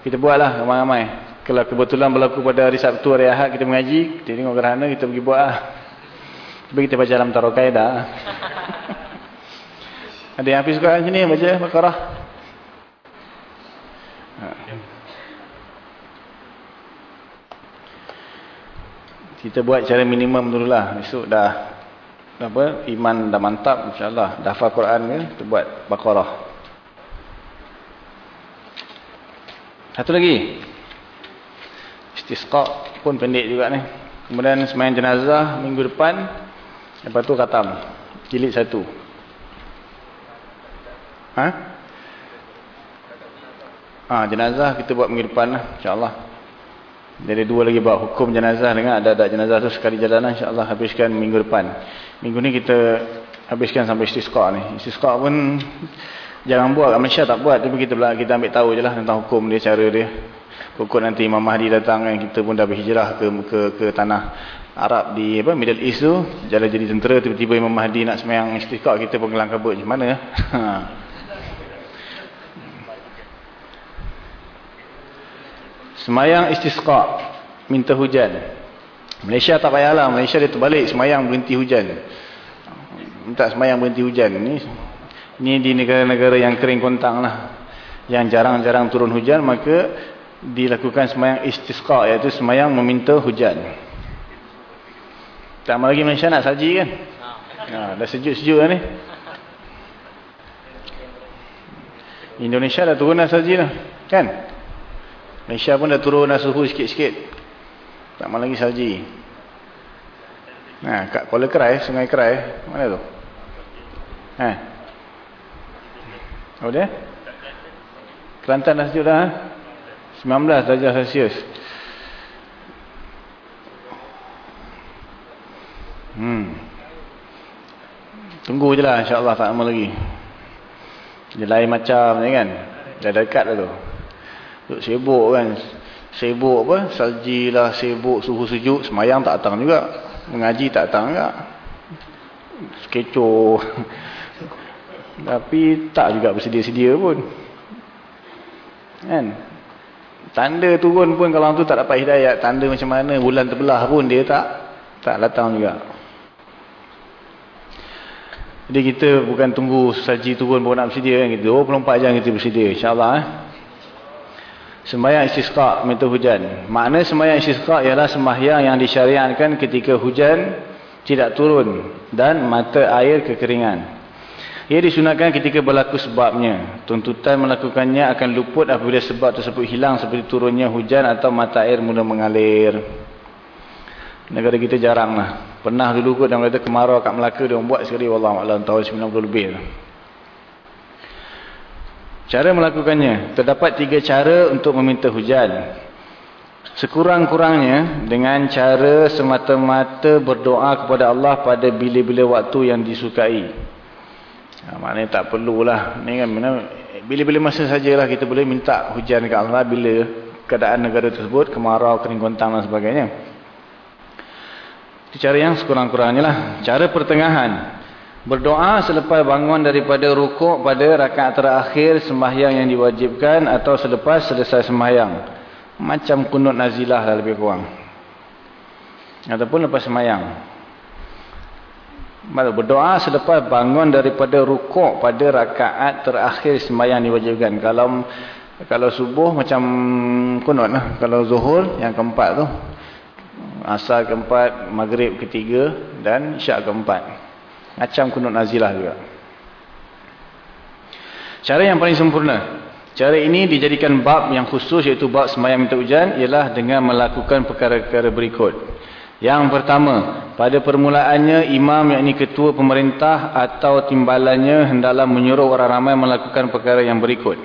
[SPEAKER 1] kita buatlah ramai-ramai. Kalau kebetulan berlaku pada hari Sabtu hari Ahad kita mengaji kita tengok gerhana kita pergi buat lah. Tapi kita baca dalam tarokai dah ada yang habis Quran sini baca Baqarah? Ha. Kita buat cara minimum dululah. Besok dah apa? Iman dah mantap insya-Allah. Dah hafal Quran ke? Kita buat Baqarah. Satu lagi. Istisqa pun pendek juga ni. Kemudian sembahyang jenazah minggu depan. Lepas tu khatam. Jilid satu. Ha? Ha, jenazah kita buat minggu depan lah. InsyaAllah. Jadi dua lagi buat hukum jenazah dengan ada-ada jenazah tu sekali jalan lah. InsyaAllah habiskan minggu depan. Minggu ni kita habiskan sampai istisqa ni. Istisqa pun jangan buat. Malaysia tak buat. Tapi kita kita ambil tahu je lah tentang hukum dia, cara dia. Pukul nanti Imam Mahdi datang kan. Kita pun dah berhijrah ke, ke, ke tanah Arab di apa Middle East tu. Jalan jadi tentera. Tiba-tiba Imam Mahdi nak semayang istisqa. Kita pun kelang kabut. Mana? Haa. Semayang istisqa. Minta hujan. Malaysia tak payahlah. Malaysia dia terbalik. Semayang berhenti hujan. Minta semayang berhenti hujan. Ini, ini di negara-negara yang kering kontang lah. Yang jarang-jarang turun hujan. Maka dilakukan semayang istisqa. Iaitu semayang meminta hujan. Tak lagi Malaysia nak saji kan? Ha, dah sejuk-sejuk lah ni. Indonesia dah turun dah saji lah. Kan? Malaysia pun dah turun dah suhu sikit-sikit. Tak mahu lagi salji. Nah, kat Kuala Kerai, Sungai Kerai, mana tu? Ha. Apa dia? Kelantan dah sejuk dah. Ha? 19 darjah Celsius. Hmm. Tunggu je lah insyaAllah tak lama lagi. Dia lain macam ni kan. Dah dekat lah tu. Duk sibuk kan. Sibuk apa? Salji lah sibuk suhu sejuk. Semayang tak datang juga. Mengaji tak datang juga. Kecoh. Tapi tak juga bersedia-sedia pun. Kan? Tanda turun pun kalau tu tak dapat hidayat. Tanda macam mana bulan terbelah pun dia tak tak datang juga. Jadi kita bukan tunggu saji turun baru nak bersedia kan kita. 24 jam kita bersedia insya-Allah eh. Sembahyang istisqa minta hujan. Makna sembahyang istisqa ialah sembahyang yang disyariatkan ketika hujan tidak turun dan mata air kekeringan. Ia disunatkan ketika berlaku sebabnya. Tuntutan melakukannya akan luput apabila sebab tersebut hilang seperti turunnya hujan atau mata air mula mengalir. Negara kita jarang lah. Pernah dulu kot dalam kata kemarau kat Melaka dia buat sekali. Wallahualam tahun 90 lebih. Cara melakukannya. Terdapat tiga cara untuk meminta hujan. Sekurang-kurangnya dengan cara semata-mata berdoa kepada Allah pada bila-bila waktu yang disukai. Ha, maknanya tak perlulah. Kan bila-bila masa sajalah kita boleh minta hujan ke Allah bila keadaan negara tersebut kemarau, kering kontang dan sebagainya. Itu cara yang sekurang-kurangnya lah. Cara pertengahan. Berdoa selepas bangun daripada rukuk pada rakaat terakhir sembahyang yang diwajibkan atau selepas selesai sembahyang. Macam kunut nazilah lah lebih kurang. Ataupun lepas sembahyang. Berdoa selepas bangun daripada rukuk pada rakaat terakhir sembahyang diwajibkan. Kalau kalau subuh macam kunut lah. Kalau zuhur yang keempat tu asar keempat, maghrib ketiga dan syak keempat. Macam kunut nazilah juga. Cara yang paling sempurna. Cara ini dijadikan bab yang khusus iaitu bab semayang minta hujan ialah dengan melakukan perkara-perkara berikut. Yang pertama, pada permulaannya imam yakni ketua pemerintah atau timbalannya hendaklah menyuruh orang ramai melakukan perkara yang berikut.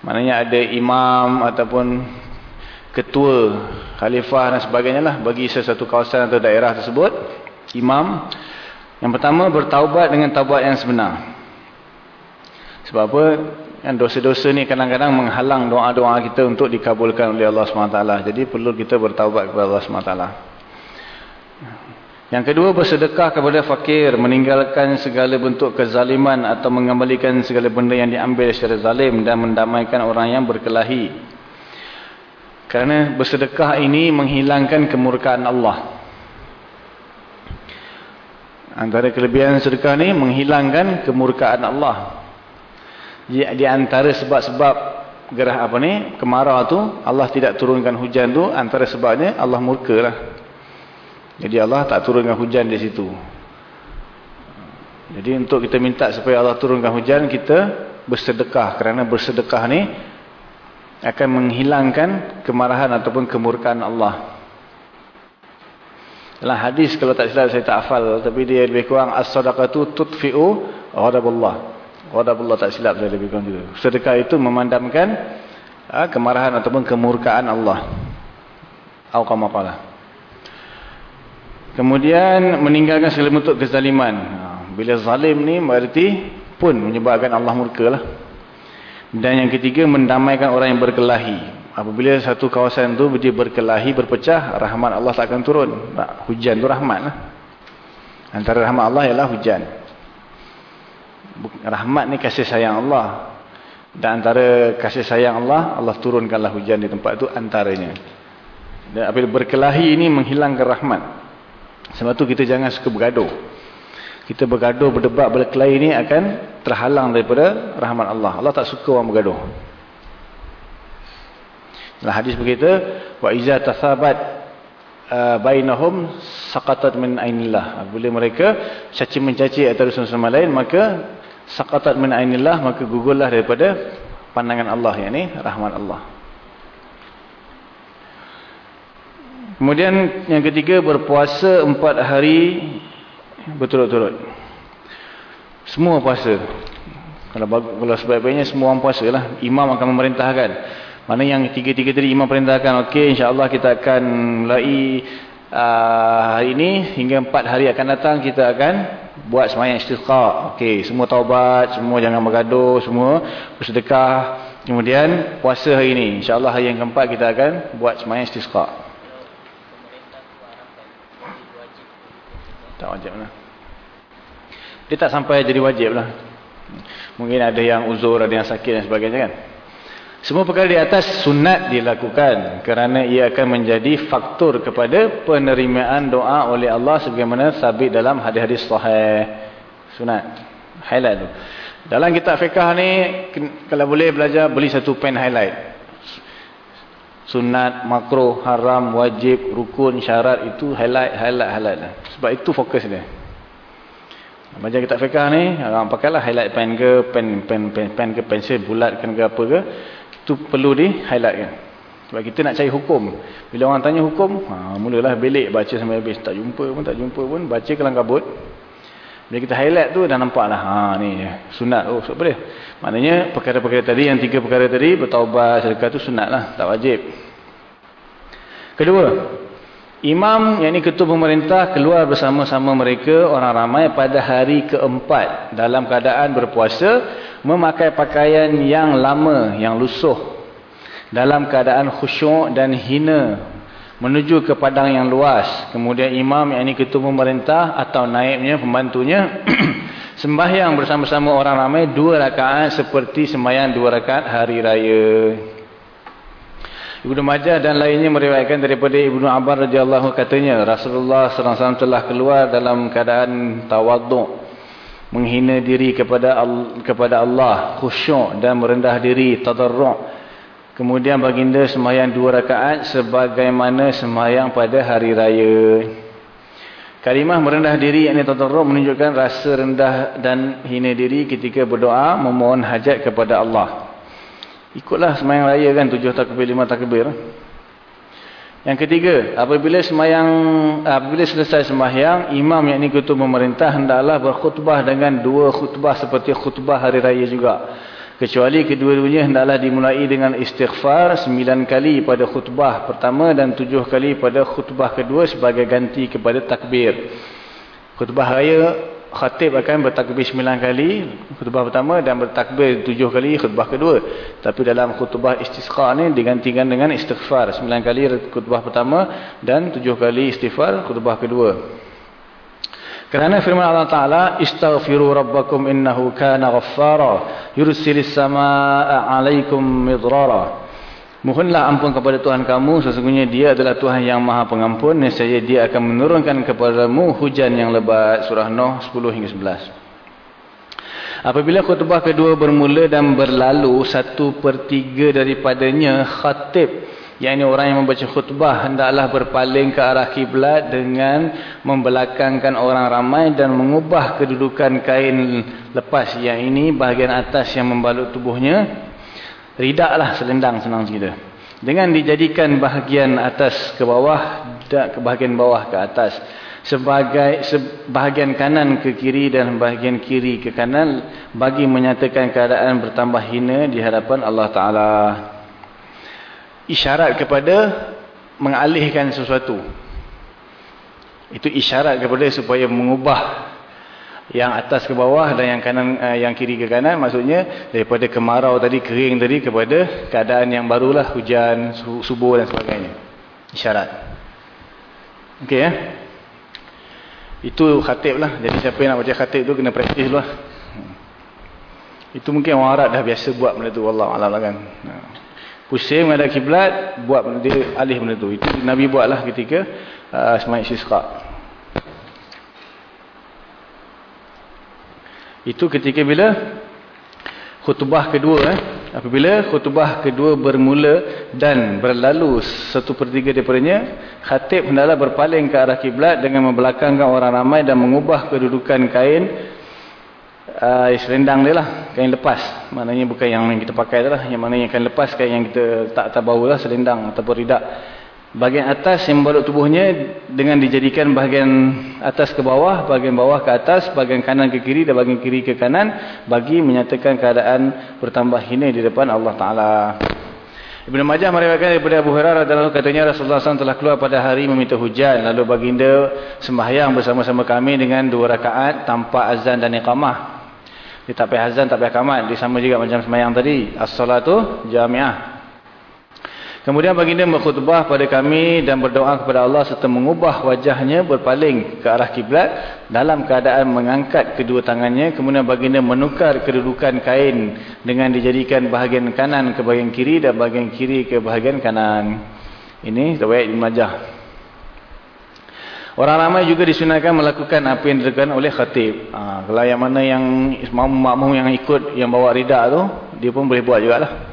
[SPEAKER 1] Maknanya ada imam ataupun ketua, khalifah dan sebagainya lah bagi sesuatu kawasan atau daerah tersebut. Imam. Yang pertama bertaubat dengan taubat yang sebenar. Sebab apa? Kan dosa-dosa ni kadang-kadang menghalang doa-doa kita untuk dikabulkan oleh Allah SWT. Jadi perlu kita bertaubat kepada Allah SWT. Yang kedua bersedekah kepada fakir. Meninggalkan segala bentuk kezaliman atau mengembalikan segala benda yang diambil secara zalim dan mendamaikan orang yang berkelahi. Kerana bersedekah ini menghilangkan kemurkaan Allah. Antara kelebihan sedekah ini menghilangkan kemurkaan Allah. Di, di antara sebab-sebab gerah apa ni, kemarau tu, Allah tidak turunkan hujan tu, antara sebabnya Allah murka lah. Jadi Allah tak turunkan hujan di situ. Jadi untuk kita minta supaya Allah turunkan hujan, kita bersedekah. Kerana bersedekah ni akan menghilangkan kemarahan ataupun kemurkaan Allah. Dalam hadis kalau tak silap saya tak hafal tapi dia lebih kurang as-sadaqatu tutfi'u ghadaballah. Ghadaballah tak silap saya lebih kurang juga. Sedekah itu memadamkan ha, kemarahan ataupun kemurkaan Allah. Au kama qala. Kemudian meninggalkan segala bentuk kezaliman. Ha, bila zalim ni berarti pun menyebabkan Allah murkalah. Dan yang ketiga mendamaikan orang yang berkelahi. Apabila satu kawasan itu dia berkelahi, berpecah, rahmat Allah tak akan turun. Tak, hujan itu rahmat lah. Antara rahmat Allah ialah hujan. Rahmat ni kasih sayang Allah. Dan antara kasih sayang Allah, Allah turunkanlah hujan di tempat itu antaranya. Dan apabila berkelahi ini menghilangkan rahmat. Sebab itu kita jangan suka bergaduh kita bergaduh, berdebat, berkelahi ini akan terhalang daripada rahmat Allah. Allah tak suka orang bergaduh. Dalam hadis berkata, wa iza tathabat uh, bainahum saqatat min ainillah. Bila mereka caci mencaci antara sama lain, maka saqatat min ainillah, maka gugurlah daripada pandangan Allah, yakni rahmat Allah. Kemudian yang ketiga berpuasa empat hari berturut-turut. Semua puasa. Kalau, kalau sebaik-baiknya semua orang puasa lah. Imam akan memerintahkan. Mana yang tiga-tiga tadi imam perintahkan. Okey insyaAllah kita akan mulai uh, hari ini. Hingga empat hari akan datang kita akan buat semayang istiqah. Okey semua taubat. Semua jangan bergaduh. Semua bersedekah. Kemudian puasa hari ini. InsyaAllah hari yang keempat kita akan buat semayang istiqah. Tak wajib lah. Dia tak sampai jadi wajib lah. Mungkin ada yang uzur, ada yang sakit dan sebagainya kan. Semua perkara di atas sunat dilakukan. Kerana ia akan menjadi faktor kepada penerimaan doa oleh Allah. Sebagaimana sabit dalam hadis-hadis sahih. Sunat. Highlight tu. Dalam kitab fiqah ni, kalau boleh belajar, beli satu pen highlight. Sunat, makro, haram, wajib, rukun, syarat itu highlight, highlight, highlight. Lah. Sebab itu fokus dia. Baca kitab fiqah ni, orang pakailah highlight pen ke, pen pen pen, pen ke, pensel bulat ke apa ke. Itu perlu di highlight kan. Sebab kita nak cari hukum. Bila orang tanya hukum, ha, mulalah belik baca sampai habis. Tak jumpa pun, tak jumpa pun. Baca kelang kabut. Bila kita highlight tu dah nampak lah. Ha, ni sunat. Oh, sebab boleh. Maknanya perkara-perkara tadi, yang tiga perkara tadi, bertaubat, sedekah tu sunat lah. Tak wajib. Kedua, Imam yang ini ketua pemerintah keluar bersama-sama mereka orang ramai pada hari keempat. Dalam keadaan berpuasa memakai pakaian yang lama yang lusuh. Dalam keadaan khusyuk dan hina menuju ke padang yang luas. Kemudian imam yang ini ketua pemerintah atau naibnya pembantunya sembahyang bersama-sama orang ramai dua rakaat seperti sembahyang dua rakaat hari raya Ibnu Majah dan lainnya meriwayatkan daripada Ibnu Abbas radhiyallahu katanya Rasulullah SAW telah keluar dalam keadaan tawaduk menghina diri kepada kepada Allah khusyuk dan merendah diri tadarru' kemudian baginda sembahyang dua rakaat sebagaimana sembahyang pada hari raya. Kalimah merendah diri yakni tadarru' menunjukkan rasa rendah dan hina diri ketika berdoa memohon hajat kepada Allah Ikutlah semayang raya kan tujuh takbir, lima takbir. Yang ketiga, apabila semayang, apabila selesai sembahyang, imam yang ini ketua pemerintah hendaklah berkhutbah dengan dua khutbah seperti khutbah hari raya juga. Kecuali kedua-duanya hendaklah dimulai dengan istighfar sembilan kali pada khutbah pertama dan tujuh kali pada khutbah kedua sebagai ganti kepada takbir. Khutbah raya khatib akan bertakbir sembilan kali khutbah pertama dan bertakbir tujuh kali khutbah kedua. Tapi dalam khutbah istisqa ni digantikan dengan istighfar. Sembilan kali khutbah pertama dan tujuh kali istighfar khutbah kedua. Kerana firman Allah Ta'ala, Istaghfiru rabbakum innahu kana ghaffara, yursilis sama'a alaikum midrara. Mohonlah ampun kepada Tuhan kamu, sesungguhnya dia adalah Tuhan yang maha pengampun, nescaya dia akan menurunkan kepadamu hujan yang lebat. Surah Nuh 10 hingga 11. Apabila khutbah kedua bermula dan berlalu, satu per tiga daripadanya khatib, yang ini orang yang membaca khutbah, hendaklah berpaling ke arah kiblat dengan membelakangkan orang ramai dan mengubah kedudukan kain lepas. Yang ini bahagian atas yang membalut tubuhnya, ridaklah selendang senang cerita dengan dijadikan bahagian atas ke bawah ke bahagian bawah ke atas sebagai sebahagian kanan ke kiri dan bahagian kiri ke kanan bagi menyatakan keadaan bertambah hina di hadapan Allah Taala. Isyarat kepada mengalihkan sesuatu. Itu isyarat kepada supaya mengubah yang atas ke bawah dan yang kanan uh, yang kiri ke kanan maksudnya daripada kemarau tadi kering tadi kepada keadaan yang barulah hujan subuh dan sebagainya. Isyarat. Okey ya? Itu khatib lah. Jadi siapa yang nak baca khatib tu kena praktis lah. Itu mungkin orang Arab dah biasa buat benda tu Allah Allah kan. Pusing menghadap kiblat buat dia alih benda tu. Itu Nabi buatlah ketika uh, semayang sisqa Itu ketika bila khutbah kedua eh, apabila khutbah kedua bermula dan berlalu satu per tiga daripadanya khatib hendaklah berpaling ke arah kiblat dengan membelakangkan orang ramai dan mengubah kedudukan kain uh, selendang dia lah kain lepas. Maknanya bukan yang kita pakai lah yang mana yang kain lepas kain yang kita tak tak bawa lah selendang ataupun ridak bahagian atas yang membalut tubuhnya dengan dijadikan bahagian atas ke bawah, bahagian bawah ke atas, bahagian kanan ke kiri dan bahagian kiri ke kanan bagi menyatakan keadaan bertambah hina di depan Allah Ta'ala. Ibn Majah meriwayatkan daripada Abu Hurairah dalam katanya Rasulullah SAW telah keluar pada hari meminta hujan lalu baginda sembahyang bersama-sama kami dengan dua rakaat tanpa azan dan iqamah. Dia tak payah azan, tak payah kamat. Dia sama juga macam sembahyang tadi. As-salatu jami'ah. Kemudian baginda berkhutbah pada kami dan berdoa kepada Allah serta mengubah wajahnya berpaling ke arah kiblat dalam keadaan mengangkat kedua tangannya. Kemudian baginda menukar kedudukan kain dengan dijadikan bahagian kanan ke bahagian kiri dan bahagian kiri ke bahagian kanan. Ini riwayat Ibn Majah. Orang ramai juga disunahkan melakukan apa yang dilakukan oleh khatib. Ha, kalau yang mana yang makmum yang ikut yang bawa ridak tu, dia pun boleh buat jugalah.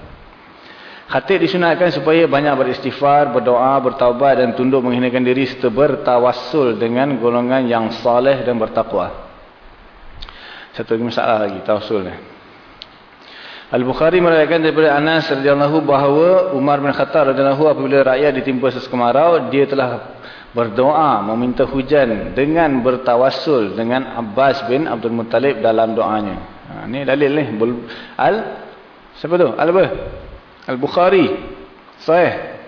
[SPEAKER 1] Khatib disunatkan supaya banyak beristighfar, berdoa, bertaubat dan tunduk menghinakan diri serta bertawassul dengan golongan yang saleh dan bertakwa. Satu lagi masalah lagi, tawassul ni. Al-Bukhari meriwayatkan daripada Anas radhiyallahu bahawa Umar bin Khattab radhiyallahu apabila rakyat ditimpa sekemarau, dia telah berdoa meminta hujan dengan bertawassul dengan Abbas bin Abdul Muttalib dalam doanya. Ha, ni dalil ni. Al Siapa tu? Al apa? Al-Bukhari. Sahih.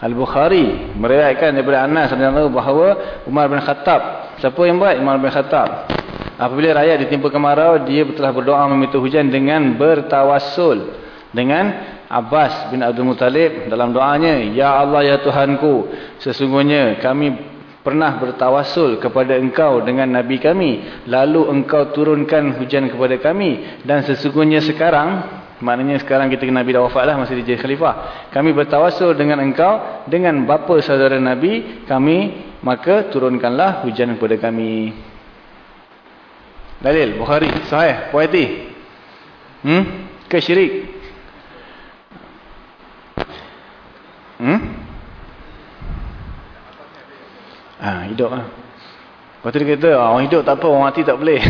[SPEAKER 1] Al-Bukhari meriwayatkan daripada Anas radhiyallahu bahawa Umar bin Khattab siapa yang buat Umar bin Khattab? Apabila rakyat ditimpa kemarau dia telah berdoa meminta hujan dengan bertawassul dengan Abbas bin Abdul Muttalib dalam doanya ya Allah ya Tuhanku sesungguhnya kami pernah bertawassul kepada engkau dengan Nabi kami lalu engkau turunkan hujan kepada kami dan sesungguhnya sekarang Maknanya sekarang kita Nabi dah wafat lah masih jadi khalifah. Kami bertawasul dengan engkau, dengan bapa saudara Nabi, kami maka turunkanlah hujan kepada kami. Dalil, Bukhari, sahih, poeti. Hmm? Ke syirik? Hmm? Ah, hidup lah. Lepas tu dia kata, ah, orang hidup tak apa, orang mati tak boleh.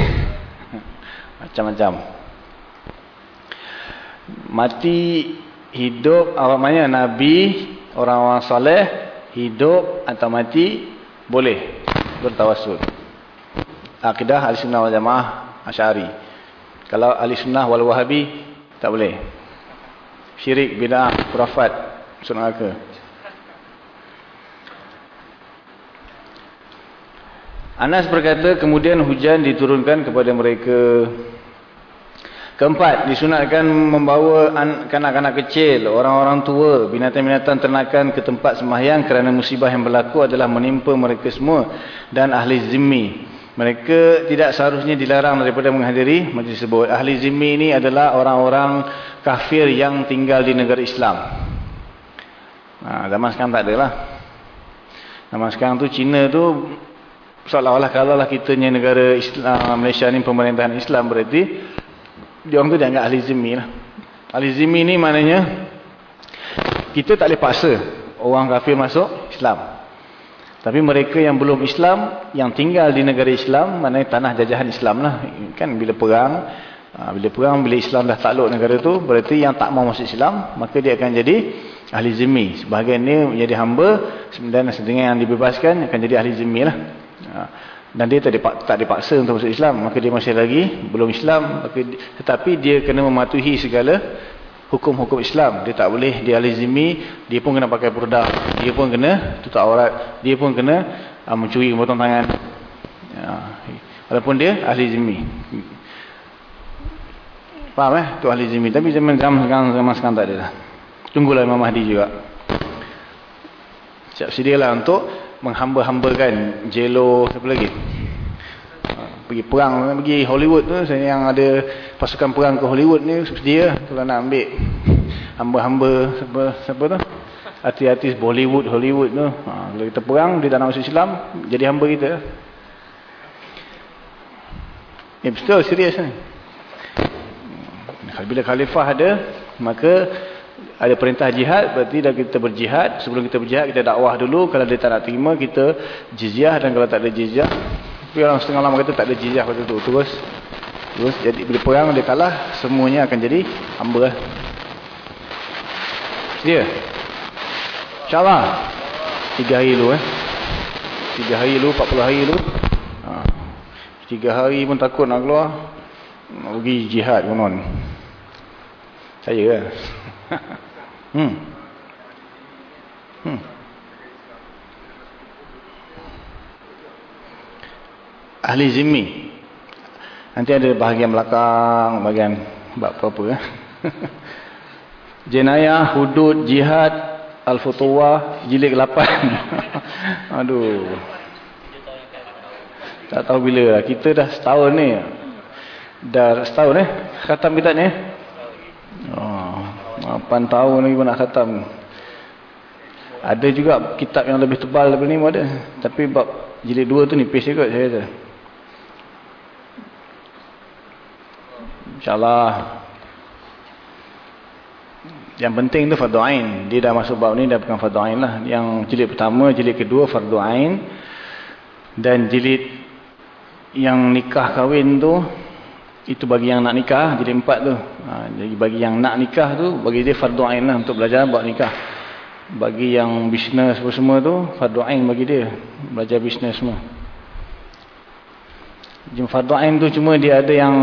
[SPEAKER 1] Macam-macam mati hidup apa maknanya? Nabi orang-orang soleh hidup atau mati boleh bertawassul. Akidah al-sunnah wal jamaah asyari. Kalau al-sunnah wal wahabi tak boleh. Syirik bid'ah khurafat sunnah ke Anas berkata kemudian hujan diturunkan kepada mereka Keempat, disunatkan membawa kanak-kanak kecil, orang-orang tua, binatang-binatang ternakan ke tempat sembahyang kerana musibah yang berlaku adalah menimpa mereka semua dan ahli zimmi. Mereka tidak seharusnya dilarang daripada menghadiri majlis tersebut. Ahli zimmi ini adalah orang-orang kafir yang tinggal di negara Islam. Ha, zaman sekarang tak ada lah. Zaman sekarang tu Cina tu seolah-olah kalau kita negara Islam, Malaysia ni pemerintahan Islam berarti dia orang tu dianggap ahli zimmi lah. Ahli zimmi ni maknanya kita tak boleh paksa orang kafir masuk Islam. Tapi mereka yang belum Islam, yang tinggal di negara Islam, maknanya tanah jajahan Islam lah. Kan bila perang, ha, bila perang, bila Islam dah takluk negara tu, berarti yang tak mau masuk Islam, maka dia akan jadi ahli zimmi. Sebahagian ni menjadi hamba, dan sedangkan yang dibebaskan akan jadi ahli zimmi lah. Dan dia tak dipaksa, tak dipaksa untuk masuk Islam. Maka dia masih lagi belum Islam. Maka, tetapi dia kena mematuhi segala hukum-hukum Islam. Dia tak boleh dia ahli zimmi dia pun kena pakai purdah dia pun kena tutup aurat. Dia pun kena uh, mencuri potong tangan. Ya. walaupun dia ahli zimmi faham eh? Tu ahli zimmi tapi zaman sekarang zaman sekarang tak ada lah tunggulah Imam Mahdi juga. Siap sedialah untuk menghamba-hambakan Jello siapa lagi? Ha, pergi perang pergi Hollywood tu saya yang ada pasukan perang ke Hollywood ni sedia kalau nak ambil hamba-hamba siapa, siapa tu? Artis-artis Bollywood Hollywood tu. Ha, kalau kita perang dia tak nak masuk Islam jadi hamba kita. Eh betul serius ni. Bila khalifah ada maka ada perintah jihad berarti dah kita berjihad sebelum kita berjihad kita dakwah dulu kalau dia tak nak terima kita jizyah dan kalau tak ada jizyah tapi orang setengah lama kata tak ada jizyah waktu tu terus terus jadi bila perang dia kalah semuanya akan jadi hamba lah dia InsyaAllah. Tiga hari dulu eh. Tiga hari dulu, 40 hari dulu. Ha. Tiga hari pun takut nak keluar. Nak pergi jihad konon. Saya lah. hmm. Hmm. Ahli zimmi. Nanti ada bahagian belakang, bahagian apa-apa. Eh? Jenayah, hudud, jihad, al-futuwah, jilid 8. Aduh. Tak tahu bila lah. Kita dah setahun ni. Dah setahun eh. Khatam kita ni. Oh, 8 tahun lagi pun nak khatam. Ada juga kitab yang lebih tebal daripada ni ada. Tapi bab jilid 2 tu nipis juga saya kata. InsyaAllah. Yang penting tu fardu ain. Dia dah masuk bab ni dah bukan fardu ain lah. Yang jilid pertama, jilid kedua fardu ain. Dan jilid yang nikah kahwin tu itu bagi yang nak nikah jilid empat tu. Ha, jadi bagi yang nak nikah tu bagi dia fardu ain lah untuk belajar buat nikah. Bagi yang bisnes semua tu fardu ain bagi dia belajar bisnes semua. Jadi fardu ain tu cuma dia ada yang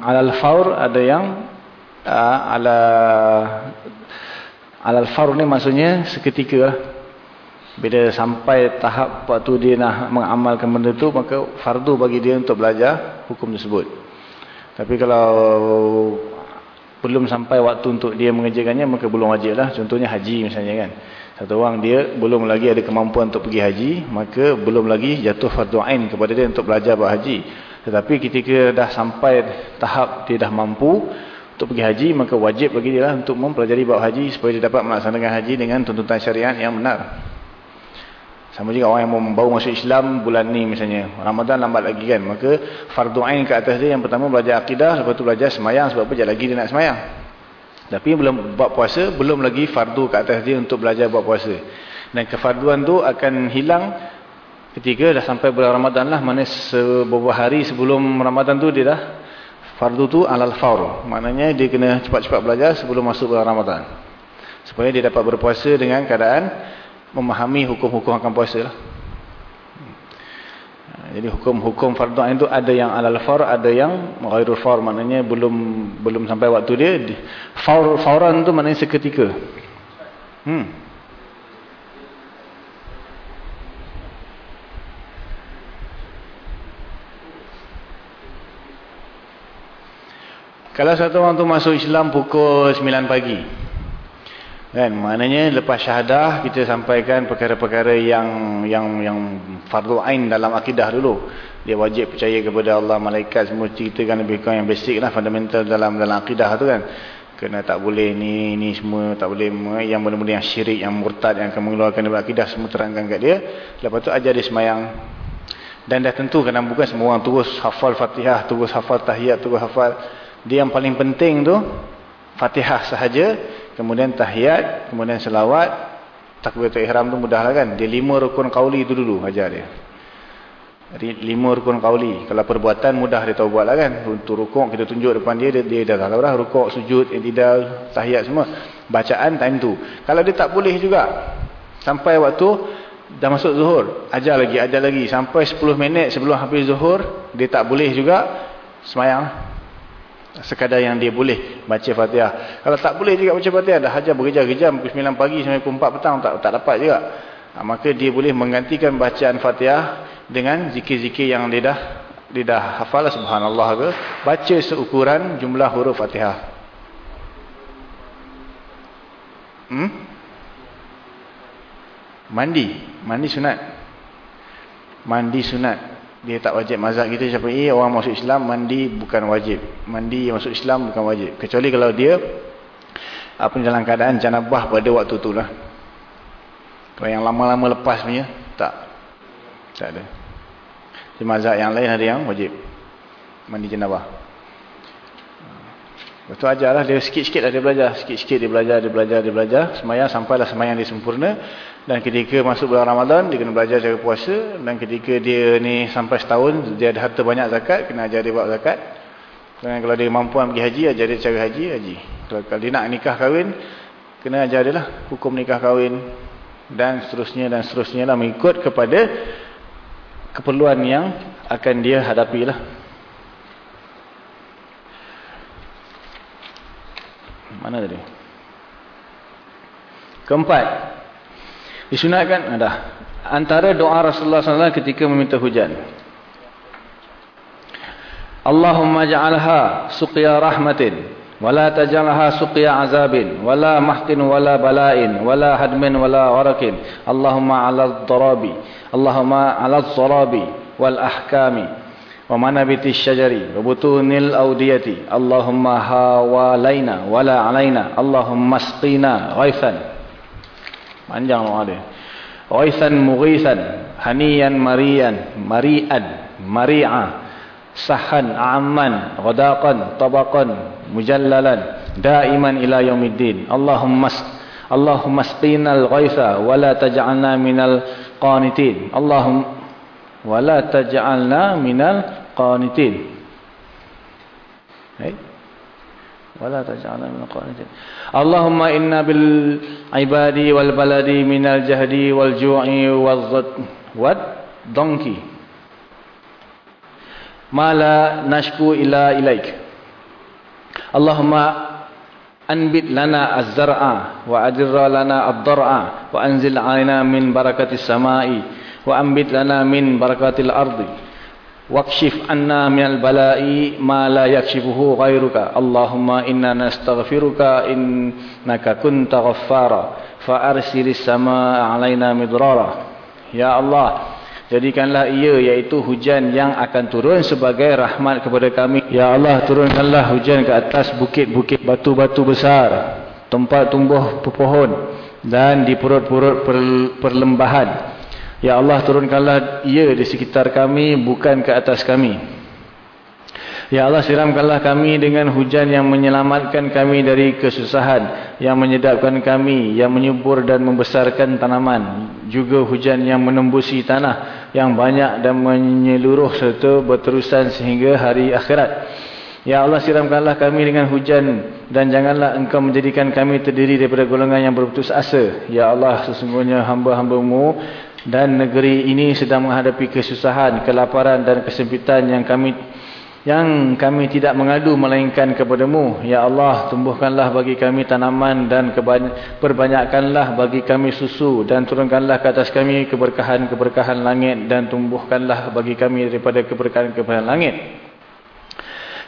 [SPEAKER 1] alal faur ada yang uh, ala alal faur ni maksudnya seketika lah. bila sampai tahap waktu dia nak mengamalkan benda tu maka fardu bagi dia untuk belajar hukum tersebut tapi kalau belum sampai waktu untuk dia mengerjakannya maka belum wajib lah. Contohnya haji misalnya kan. Satu orang dia belum lagi ada kemampuan untuk pergi haji maka belum lagi jatuh fardu ain kepada dia untuk belajar buat haji. Tetapi ketika dah sampai tahap dia dah mampu untuk pergi haji, maka wajib bagi dia lah untuk mempelajari bab haji supaya dia dapat melaksanakan haji dengan tuntutan syariat yang benar. Sama juga orang yang baru masuk Islam bulan ni misalnya. Ramadan lambat lagi kan. Maka fardu ain ke atas dia yang pertama belajar akidah, lepas tu belajar semayang sebab apa lagi dia nak semayang. Tapi belum buat puasa, belum lagi fardu ke atas dia untuk belajar buat puasa. Dan kefarduan tu akan hilang Ketika dah sampai bulan Ramadan lah, mana beberapa hari sebelum Ramadan tu dia dah fardu tu alal faur. Maknanya dia kena cepat-cepat belajar sebelum masuk bulan Ramadan. Supaya dia dapat berpuasa dengan keadaan memahami hukum-hukum akan puasa lah. Jadi hukum-hukum fardu ain tu ada yang alal faur, ada yang ghairul faur. Maknanya belum belum sampai waktu dia. Faur, fauran tu maknanya seketika. Hmm. Kalau satu orang tu masuk Islam pukul 9 pagi. Kan, maknanya lepas syahadah kita sampaikan perkara-perkara yang yang yang fardu ain dalam akidah dulu. Dia wajib percaya kepada Allah, malaikat semua ceritakan lebih kurang yang basic lah fundamental dalam dalam akidah tu kan. Kena tak boleh ni ni semua tak boleh yang benda-benda yang syirik, yang murtad yang akan mengeluarkan dari akidah semua terangkan kat dia. Lepas tu ajar dia semayang. Dan dah tentu kena bukan semua orang terus hafal Fatihah, terus hafal tahiyat, terus hafal dia yang paling penting tu Fatihah sahaja, kemudian tahiyat, kemudian selawat, takbiratul ihram tu mudahlah kan. Dia lima rukun qauli tu dulu ajar dia. Lima rukun qauli. Kalau perbuatan mudah dia tahu buatlah kan. Untuk rukuk kita tunjuk depan dia dia, dia dah tahu dah rukuk, sujud, i'tidal, tahiyat semua. Bacaan time tu. Kalau dia tak boleh juga sampai waktu dah masuk zuhur, ajar lagi, ajar lagi sampai 10 minit sebelum habis zuhur, dia tak boleh juga semayang sekadar yang dia boleh baca Fatihah. Kalau tak boleh juga baca Fatihah, dah hajar bergejar-gejar pukul 9 pagi sampai pukul 4 petang tak tak dapat juga. Ha, maka dia boleh menggantikan bacaan Fatihah dengan zikir-zikir yang dia dah dia dah hafal subhanallah ke, baca seukuran jumlah huruf Fatihah. Hmm? Mandi, mandi sunat. Mandi sunat dia tak wajib mazhab kita siapa eh orang masuk Islam mandi bukan wajib. Mandi masuk Islam bukan wajib. Kecuali kalau dia apa dalam keadaan janabah pada waktu tu lah. Kalau yang lama-lama lepas punya tak. Tak ada. Di mazhab yang lain ada yang wajib mandi janabah. Tu ajarlah dia sikit-sikit lah dia belajar. Sikit-sikit dia belajar, dia belajar, dia belajar. Semayang sampailah semayang dia sempurna. Dan ketika masuk bulan Ramadan, dia kena belajar cara puasa. Dan ketika dia ni sampai setahun, dia ada harta banyak zakat, kena ajar dia buat zakat. Dan kalau dia mampu pergi haji, ajar dia cara haji, haji. Kalau, kalau dia nak nikah kahwin, kena ajar dia lah hukum nikah kahwin. dan seterusnya dan seterusnya lah mengikut kepada keperluan yang akan dia hadapi lah. Mana tadi? Keempat. Disunatkan? Ah, Ada antara doa Rasulullah SAW ketika meminta hujan. Allahumma ja'alha suqya rahmatin wala taj'alha suqya azabin wala mahqin wala bala'in wala hadmin wala warakin. Allahumma 'ala ad-darabi Allahumma 'ala ad-sarabi wal ahkami wa manabiti syajari wa butunil audiyati Allahumma hawalaina wala 'alaina. Allahumma asqina ghaifan panjang nama dia Uisan Mughisan Hanian Marian Marian Maria, Sahan Aman Ghadaqan Tabaqan Mujallalan Daiman ila yaumiddin. Allahumma Allahumma sqinal ghaitha wala taj'alna minal qanitin. Allahumma wala taj'alna minal qanitin. Baik. hey wala taj'alna minal qanitin Allahumma inna bil ibadi wal baladi minal jahdi wal ju'i wal wad donkey ma la nashku ila ilaik Allahumma anbit lana az-zar'a wa adirra lana ad-dar'a wa anzil 'alaina min barakatis wakshif anna minal bala'i ma la yakshifuhu ghairuka Allahumma inna nastaghfiruka innaka kunta ghaffara fa arsilis samaa'a 'alaina midrara ya Allah Jadikanlah ia iaitu hujan yang akan turun sebagai rahmat kepada kami. Ya Allah turunkanlah hujan ke atas bukit-bukit batu-batu besar. Tempat tumbuh pepohon dan di perut-perut perlembahan. Ya Allah turunkanlah ia di sekitar kami bukan ke atas kami. Ya Allah siramkanlah kami dengan hujan yang menyelamatkan kami dari kesusahan. Yang menyedapkan kami, yang menyubur dan membesarkan tanaman. Juga hujan yang menembusi tanah yang banyak dan menyeluruh serta berterusan sehingga hari akhirat. Ya Allah siramkanlah kami dengan hujan dan janganlah engkau menjadikan kami terdiri daripada golongan yang berputus asa. Ya Allah sesungguhnya hamba-hambamu dan negeri ini sedang menghadapi kesusahan, kelaparan dan kesempitan yang kami yang kami tidak mengadu melainkan kepadamu. Ya Allah tumbuhkanlah bagi kami tanaman dan perbanyakkanlah bagi kami susu dan turunkanlah ke atas kami keberkahan-keberkahan langit dan tumbuhkanlah bagi kami daripada keberkahan-keberkahan langit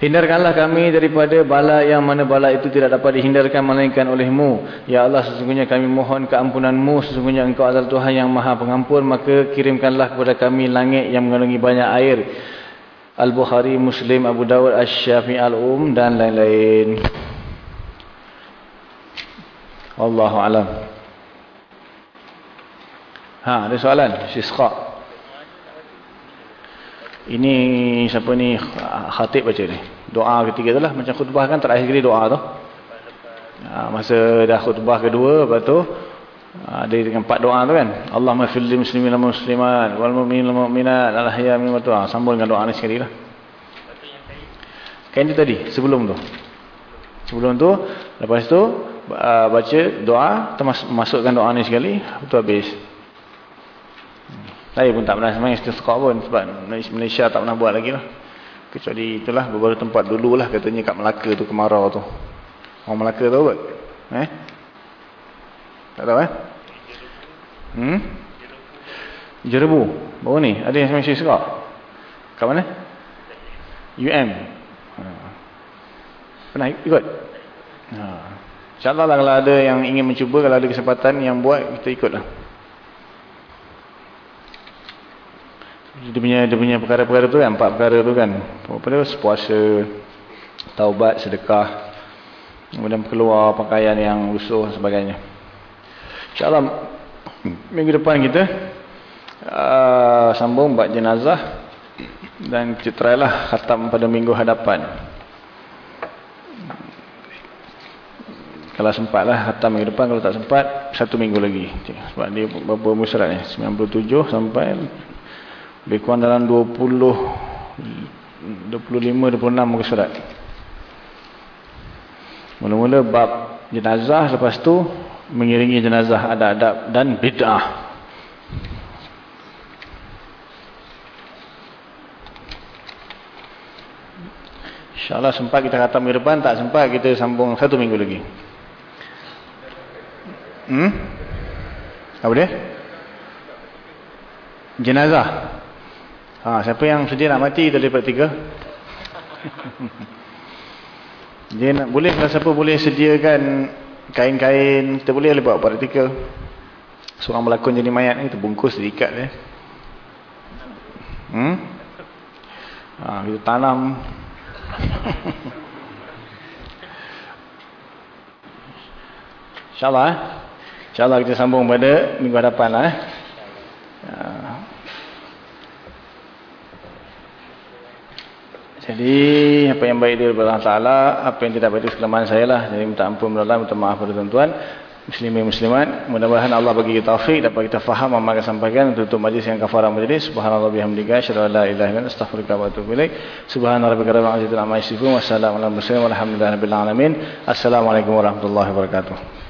[SPEAKER 1] hindarkanlah kami daripada bala yang mana bala itu tidak dapat dihindarkan melainkan olehmu ya Allah sesungguhnya kami mohon keampunanmu sesungguhnya engkau adalah Tuhan yang maha pengampun maka kirimkanlah kepada kami langit yang mengandungi banyak air Al-Bukhari, Muslim, Abu Dawud, Ash-Syafi, Al-Um dan lain-lain. Allahu alam. Ha, ada soalan? Sisqa. Ini siapa ni khatib baca ni? Doa ketiga tu lah. Macam khutbah kan terakhir kali doa tu. Ha, masa dah khutbah kedua, lepas tu ada ha, dengan empat doa tu kan. Allahumma fil muslimin muslimat wal mu'minin wal mu'minat al ahya min wa Sambung dengan doa ni sekali lah. Kan itu tadi sebelum tu. Sebelum tu lepas tu uh, baca doa termasukkan doa ni sekali betul habis. Saya pun tak pernah semayang istisqa pun sebab Malaysia tak pernah buat lagi lah. Kecuali itulah beberapa tempat dulu lah katanya kat Melaka tu kemarau tu. Orang Melaka tu buat. Eh? Tak tahu eh? Hmm? Jerebu. Baru ni. Ada yang semasa serak? Kat mana? UM. Pernah ikut? Ha. InsyaAllah lah kalau ada yang ingin mencuba, kalau ada kesempatan yang buat, kita ikutlah. Dia punya, dia punya perkara-perkara tu kan, empat perkara tu kan. Dia? Puasa, taubat, sedekah. Kemudian keluar pakaian yang usuh dan sebagainya. InsyaAllah minggu depan kita uh, sambung buat jenazah dan kita lah khatam pada minggu hadapan. Kalau sempat lah khatam minggu depan, kalau tak sempat satu minggu lagi. Sebab dia berapa musyarat ni? 97 sampai lebih kurang dalam 20 25-26 muka surat. Mula-mula bab jenazah lepas tu mengiringi jenazah adab-adab dan bid'ah. InsyaAllah sempat kita kata minggu depan, tak sempat kita sambung satu minggu lagi. Hmm? Apa dia? Jenazah. Ha, siapa yang sedia nak mati kita lipat tiga? Dia nak, boleh kalau siapa boleh sediakan kain-kain, kita boleh buat partikel. Seorang melakon jadi mayat ni, kita bungkus, diikat dia. Hmm? Ha, kita tanam. InsyaAllah eh. InsyaAllah kita sambung pada minggu hadapan lah eh. Jadi apa yang baik daripada Allah Ta'ala Apa yang tidak baik itu kelemahan saya lah. Jadi minta ampun Allah minta maaf pada tuan-tuan Muslimin muslimat. Mudah-mudahan Allah bagi kita taufik Dapat kita faham Apa yang sampaikan Untuk majlis yang kafarah majlis. Subhanallah bihamdika Asyadu la ilaha ilan Astaghfirullah wa atubu ilaih Subhanallah rabbi karamah Azizatul amma yasifun Wassalamualaikum warahmatullahi wabarakatuh Assalamualaikum warahmatullahi wabarakatuh